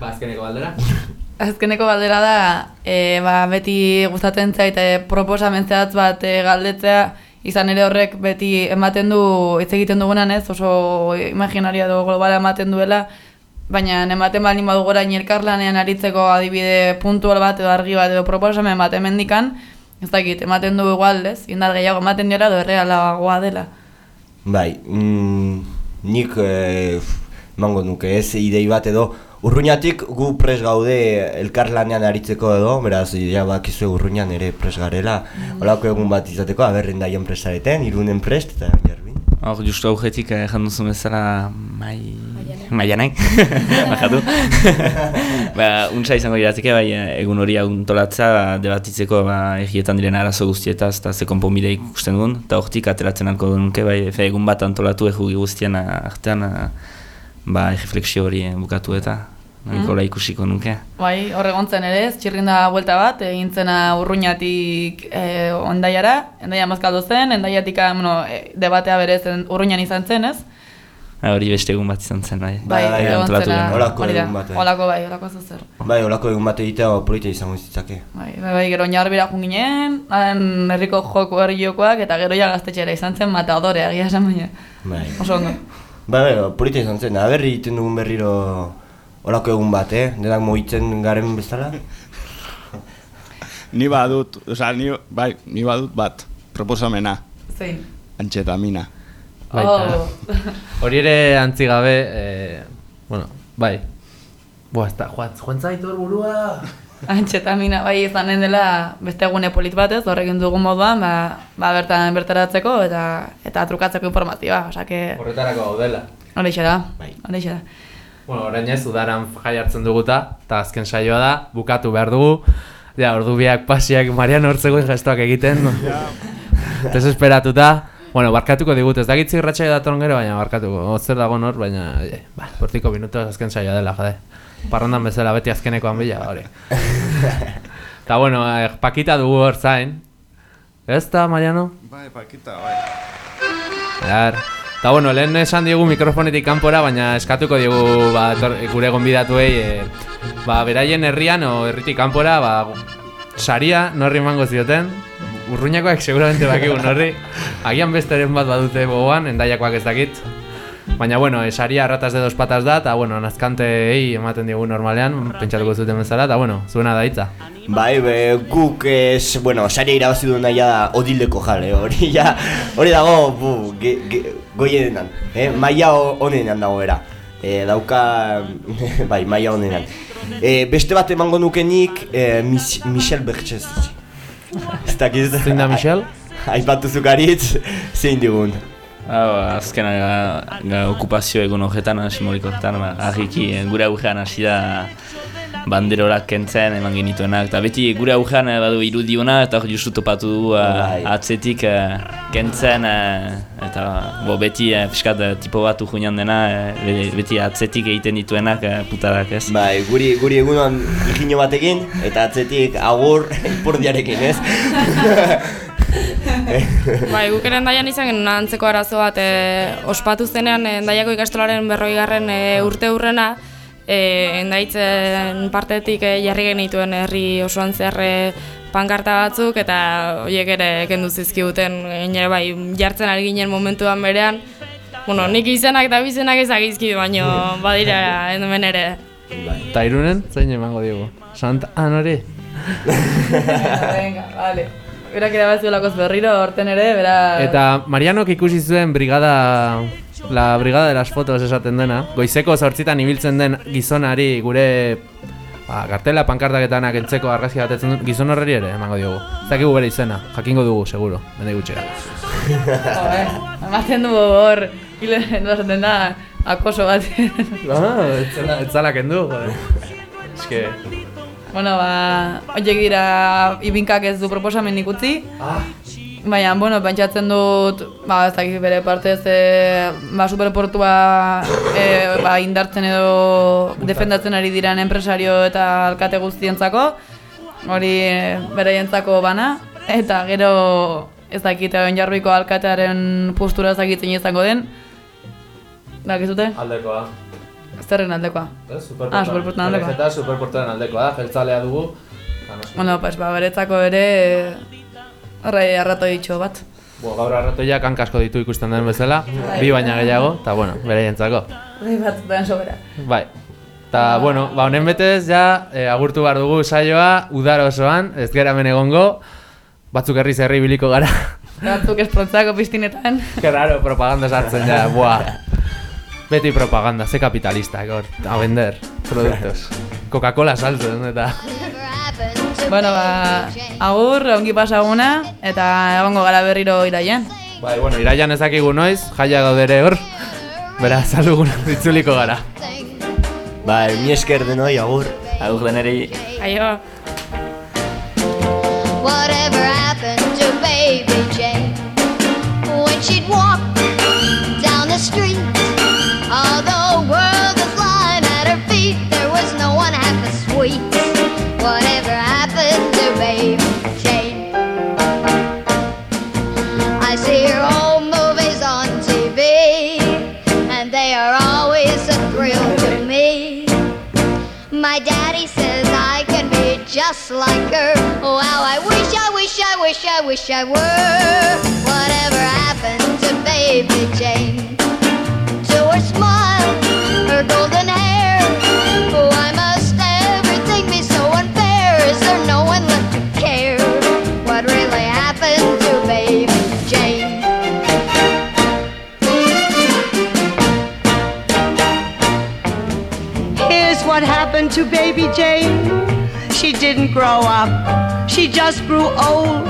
ba, azkeneko galdera? (laughs) Azkeneko galdera da, e, ba, beti gustatzen zait e, proposamen zehatz bat e, galdetzea, izan ere horrek beti ematen du, hitz egiten dugunan ez, oso imaginaria edo globala ematen duela, baina ematen baldin badu gora elkarlanean aritzeko adibide puntual bat edo argi bat edo proposamen bat hemendikan, ez dakit, ematen du igual, ez? Indar gehiago ematen dira edo errealagoa dela. Bai, mm, nik eh, emango nuke ez idei bat edo Urruñatik gu pres gaude elkarlanean aritzeko edo, beraz, ja bakizue urruñan ere pres garela. Holako egun bat izateko, aberren daien presareten, irunen prest, eta jarbin. Hor, justu aurretik eh, jan duzu bezala mai... Maianek, (laughs) bajatu. (laughs) ba, untsa izango irateke, bai, egun hori aguntolatza debatitzeko ba, egietan diren arazo guztietaz eta ze konponbide ikusten duen, eta hortik ateratzen alko nuke, bai, efe, egun bat antolatu egu guztien eh, artean, eh, ba, refleksio hori bukatu eta nahiko Mm. ikusiko nuke. Bai, hor egontzen ere ez, txirrinda buelta bat, egin zena urruñatik e, ondaiara, endaia mozkaldu zen, endaiatik bueno, e, debatea berez urruñan izan zen ez, Ha, hori beste egun bat izan zen, bai. bai, bai, egun bat, bai. holako bai, holako zuzer. Bai, holako egun bat egitea polita izango zitzake. Bai, bai, bai, gero oinarbira jun ginen, han herriko joko herri jokoak, eta gero ja gaztetxera izan zen matadorea, egia esan baina. Bai. Oso ondo. Bai, bai, polita izan zen, aberri egiten dugun berriro holako egun bat, eh? Denak moitzen garen bezala. (laughs) Ni badut, osea, ni, bai, ni badut bat, proposamena, Zein. antxetamina. Baita. Oh. (laughs) Hori ere antzi gabe, eh, bueno, bai. Boa, ez da, joan, joan zaitu burua. (laughs) Antxetamina bai izanen dela beste egune polit batez, horrekin dugun moduan, ba, ba bertan bertaratzeko eta eta trukatzeko informazioa, osea que Horretarako gaudela. horixe da. Horixe da. Bueno, orain ez, udaran jai hartzen duguta, eta azken saioa da, bukatu behar dugu. Ja, ordu biak pasiak Mariano hortzegoen gestoak egiten. Desesperatuta. Bueno, barkatuko digut, ez dakit zirratxaio datorren gero, baina barkatuko. Zer dago nor, baina, e, ba, portiko minutos azken saioa dela, jade. Parrandan bezala beti azkenekoan bila, hori. (laughs) Eta bueno, eh, pakita dugu hor zain. Ez da, Mariano? Bai, pakita, bai. Jar. Eta bueno, lehen esan diegu mikrofonetik kanpora, baina eskatuko diegu ba, gure gonbidatuei e, ba, beraien herrian o herritik kanpora ba, saria norri emango zioten. Urruñakoak seguramente bakigu norri. (laughs) Agian besteren bat badute bogoan, endaiakoak ez dakit. Baina bueno, e, saria ratas de dos patas da, eta bueno, nazkanteei ematen diegu normalean, pentsatuko zuten bezala, eta bueno, zuena da hitza. Bai, be, guk ez, bueno, saria irabazi du nahi da odildeko jale, hori ja, hori dago, bu, ge, ge, goienenan, eh? maia ho- honenan dago era. E, dauka, (laughs) bai, maia honenan. E, beste bat emango nuke nik, e, Mis, Michel Bertxez. Ez dakiz? Zein da Michel? (laughs) Aipatu zukaritz, zein digun. Hau, ga okupazio egun horretan, simbolikoetan, ba, argiki eh, gure aurrean hasi da banderorak kentzen eman genituenak, eta beti gure aurrean eh, badu irudiona, eta hor justu topatu du eh, atzetik eh, kentzen, eta bo, beti fiskat tipo bat urruinan dena, be- beti atzetik egiten dituenak putadak ez. Bai, guri, guri egunan irgino batekin, eta atzetik agur (laughs) ipurdiarekin, ez? (laughs) (laughs) Bai, guk ere endaian izan genuen antzeko arazo bat, e, ospatu zenean e, endaiako ikastolaren berroi garren e, urte hurrena, e, endaitzen partetik e, jarri genituen herri osoan zehar e, pankarta batzuk, eta horiek ere kendu zizkiguten, gainera bai, jartzen ari ginen momentuan berean, bueno, nik izenak eta bizenak ezagizkidu, baino (laughs) badira hemen ere. Eta irunen, zein emango diegu? Sant, ah, nori? (laughs) Venga, vale. Berak irabaziolakoz berriro, horten ere, bera... Eta Marianok ikusi zuen brigada La brigada de las fotos esaten dena. Goizeko zortzitan ibiltzen den gizonari gure ba, Kartela pankartaketanak entzeko argazki batetzen du Gizon horreri ere emango diogu. Ez dakigu bere izena, jakingo dugu, seguro, bende gutxera Joder, ematen du hor, hile, esaten da, akoso bat. Ah, etzala, etzala kendu, joder. Eske, bueno, ba, horiek dira ibinkak ez du proposamen utzi. Baina, bueno, pentsatzen dut, ba, ez dakit bere partez, e, ba, superportua e, ba, indartzen edo defendatzen ari diren enpresario eta alkate guztientzako, hori e, beraientzako bana, eta gero ez dakit egin jarruiko alkatearen postura ez dakitzen izango den, dakizute? aldekoa Zerren aldekoa? Ez, Ah, superportuan aldekoa. Eta superportuan aldekoa, jeltzalea dugu noski. Bueno, pues, ba, beretzako ere, horre arrato ditxo bat. Bo, gaur arratoiak hankasko ditu ikusten den bezala Bai. Bi baina gehiago, eta bueno, beraientzako Bai bat, den sobera. Bai. Ta, bueno, ba, honen betez, ja, e, agurtu behar dugu saioa, udar osoan, ez hemen egongo, batzuk herri biliko gara. Batzuk esprontzako piztinetan. Ke raro, propaganda sartzen ja, buah. Beti propaganda, ze kapitalistak, hor, a vender, produktos. (laughs) Coca-Cola saltzen, eta... Bueno, ba, agur, ongi pasaguna, eta egongo gara berriro iraien. Bai, bueno, iraian ez dakigu noiz, jaia gaudere hor, beraz, salugun ditzuliko gara. Bai, mi esker denoi, agur. Agur deneri. Aio. Just like her. Oh, how I wish, I wish, I wish, I wish I were. Whatever happened to baby Jane? To her smile, her golden hair. Why must everything be so unfair? Is there no one left to care? What really happened to baby Jane? Here's what happened to baby Jane. She didn't grow up, she just grew old.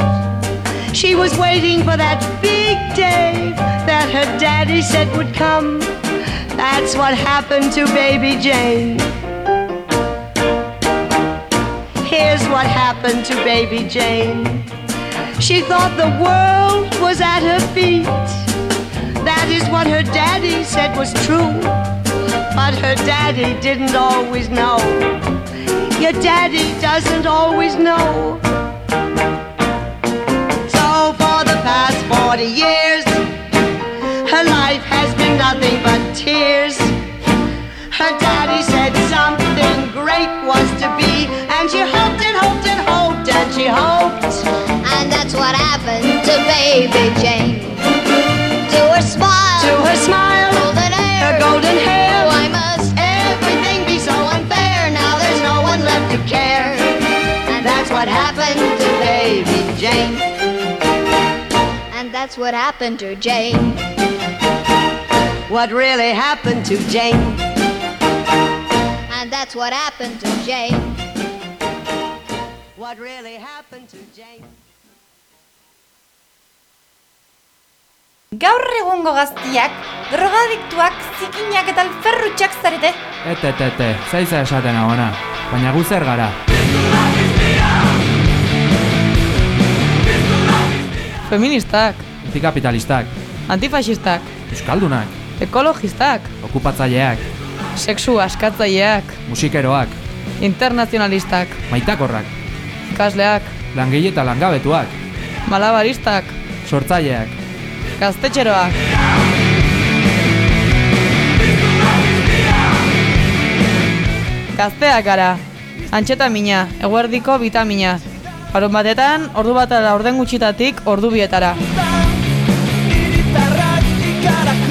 She was waiting for that big day that her daddy said would come. That's what happened to baby Jane. Here's what happened to baby Jane. She thought the world was at her feet. That is what her daddy said was true. But her daddy didn't always know. Your daddy doesn't always know. So for the past 40 years, her life has been nothing but tears. Her daddy said something great was to be, and she hoped and hoped and hoped and she hoped. And that's what happened to baby Jane. To her smile, To her smile, that's what happened to Jane. What really happened to Jane? And that's what happened to Jane. What really happened to Jane? Gaur egungo gaztiak, drogadiktuak, zikinak eta alferrutxak zarete. Ete, ete, ete, zaiza esaten agona, baina gu zer gara. Feministak, Antikapitalistak, antifasistak, euskaldunak, ekologistak, okupatzaileak, sexu askatzaileak, musikeroak, internazionalistak, maitakorrak, ikasleak, langile eta langabetuak, malabaristak, sortzaileak, gaztetxeroak. Gazteak gara, antxeta mina, eguerdiko bitamina. Harun batetan, ordu bat orden gutxitatik ordu bietara. gotta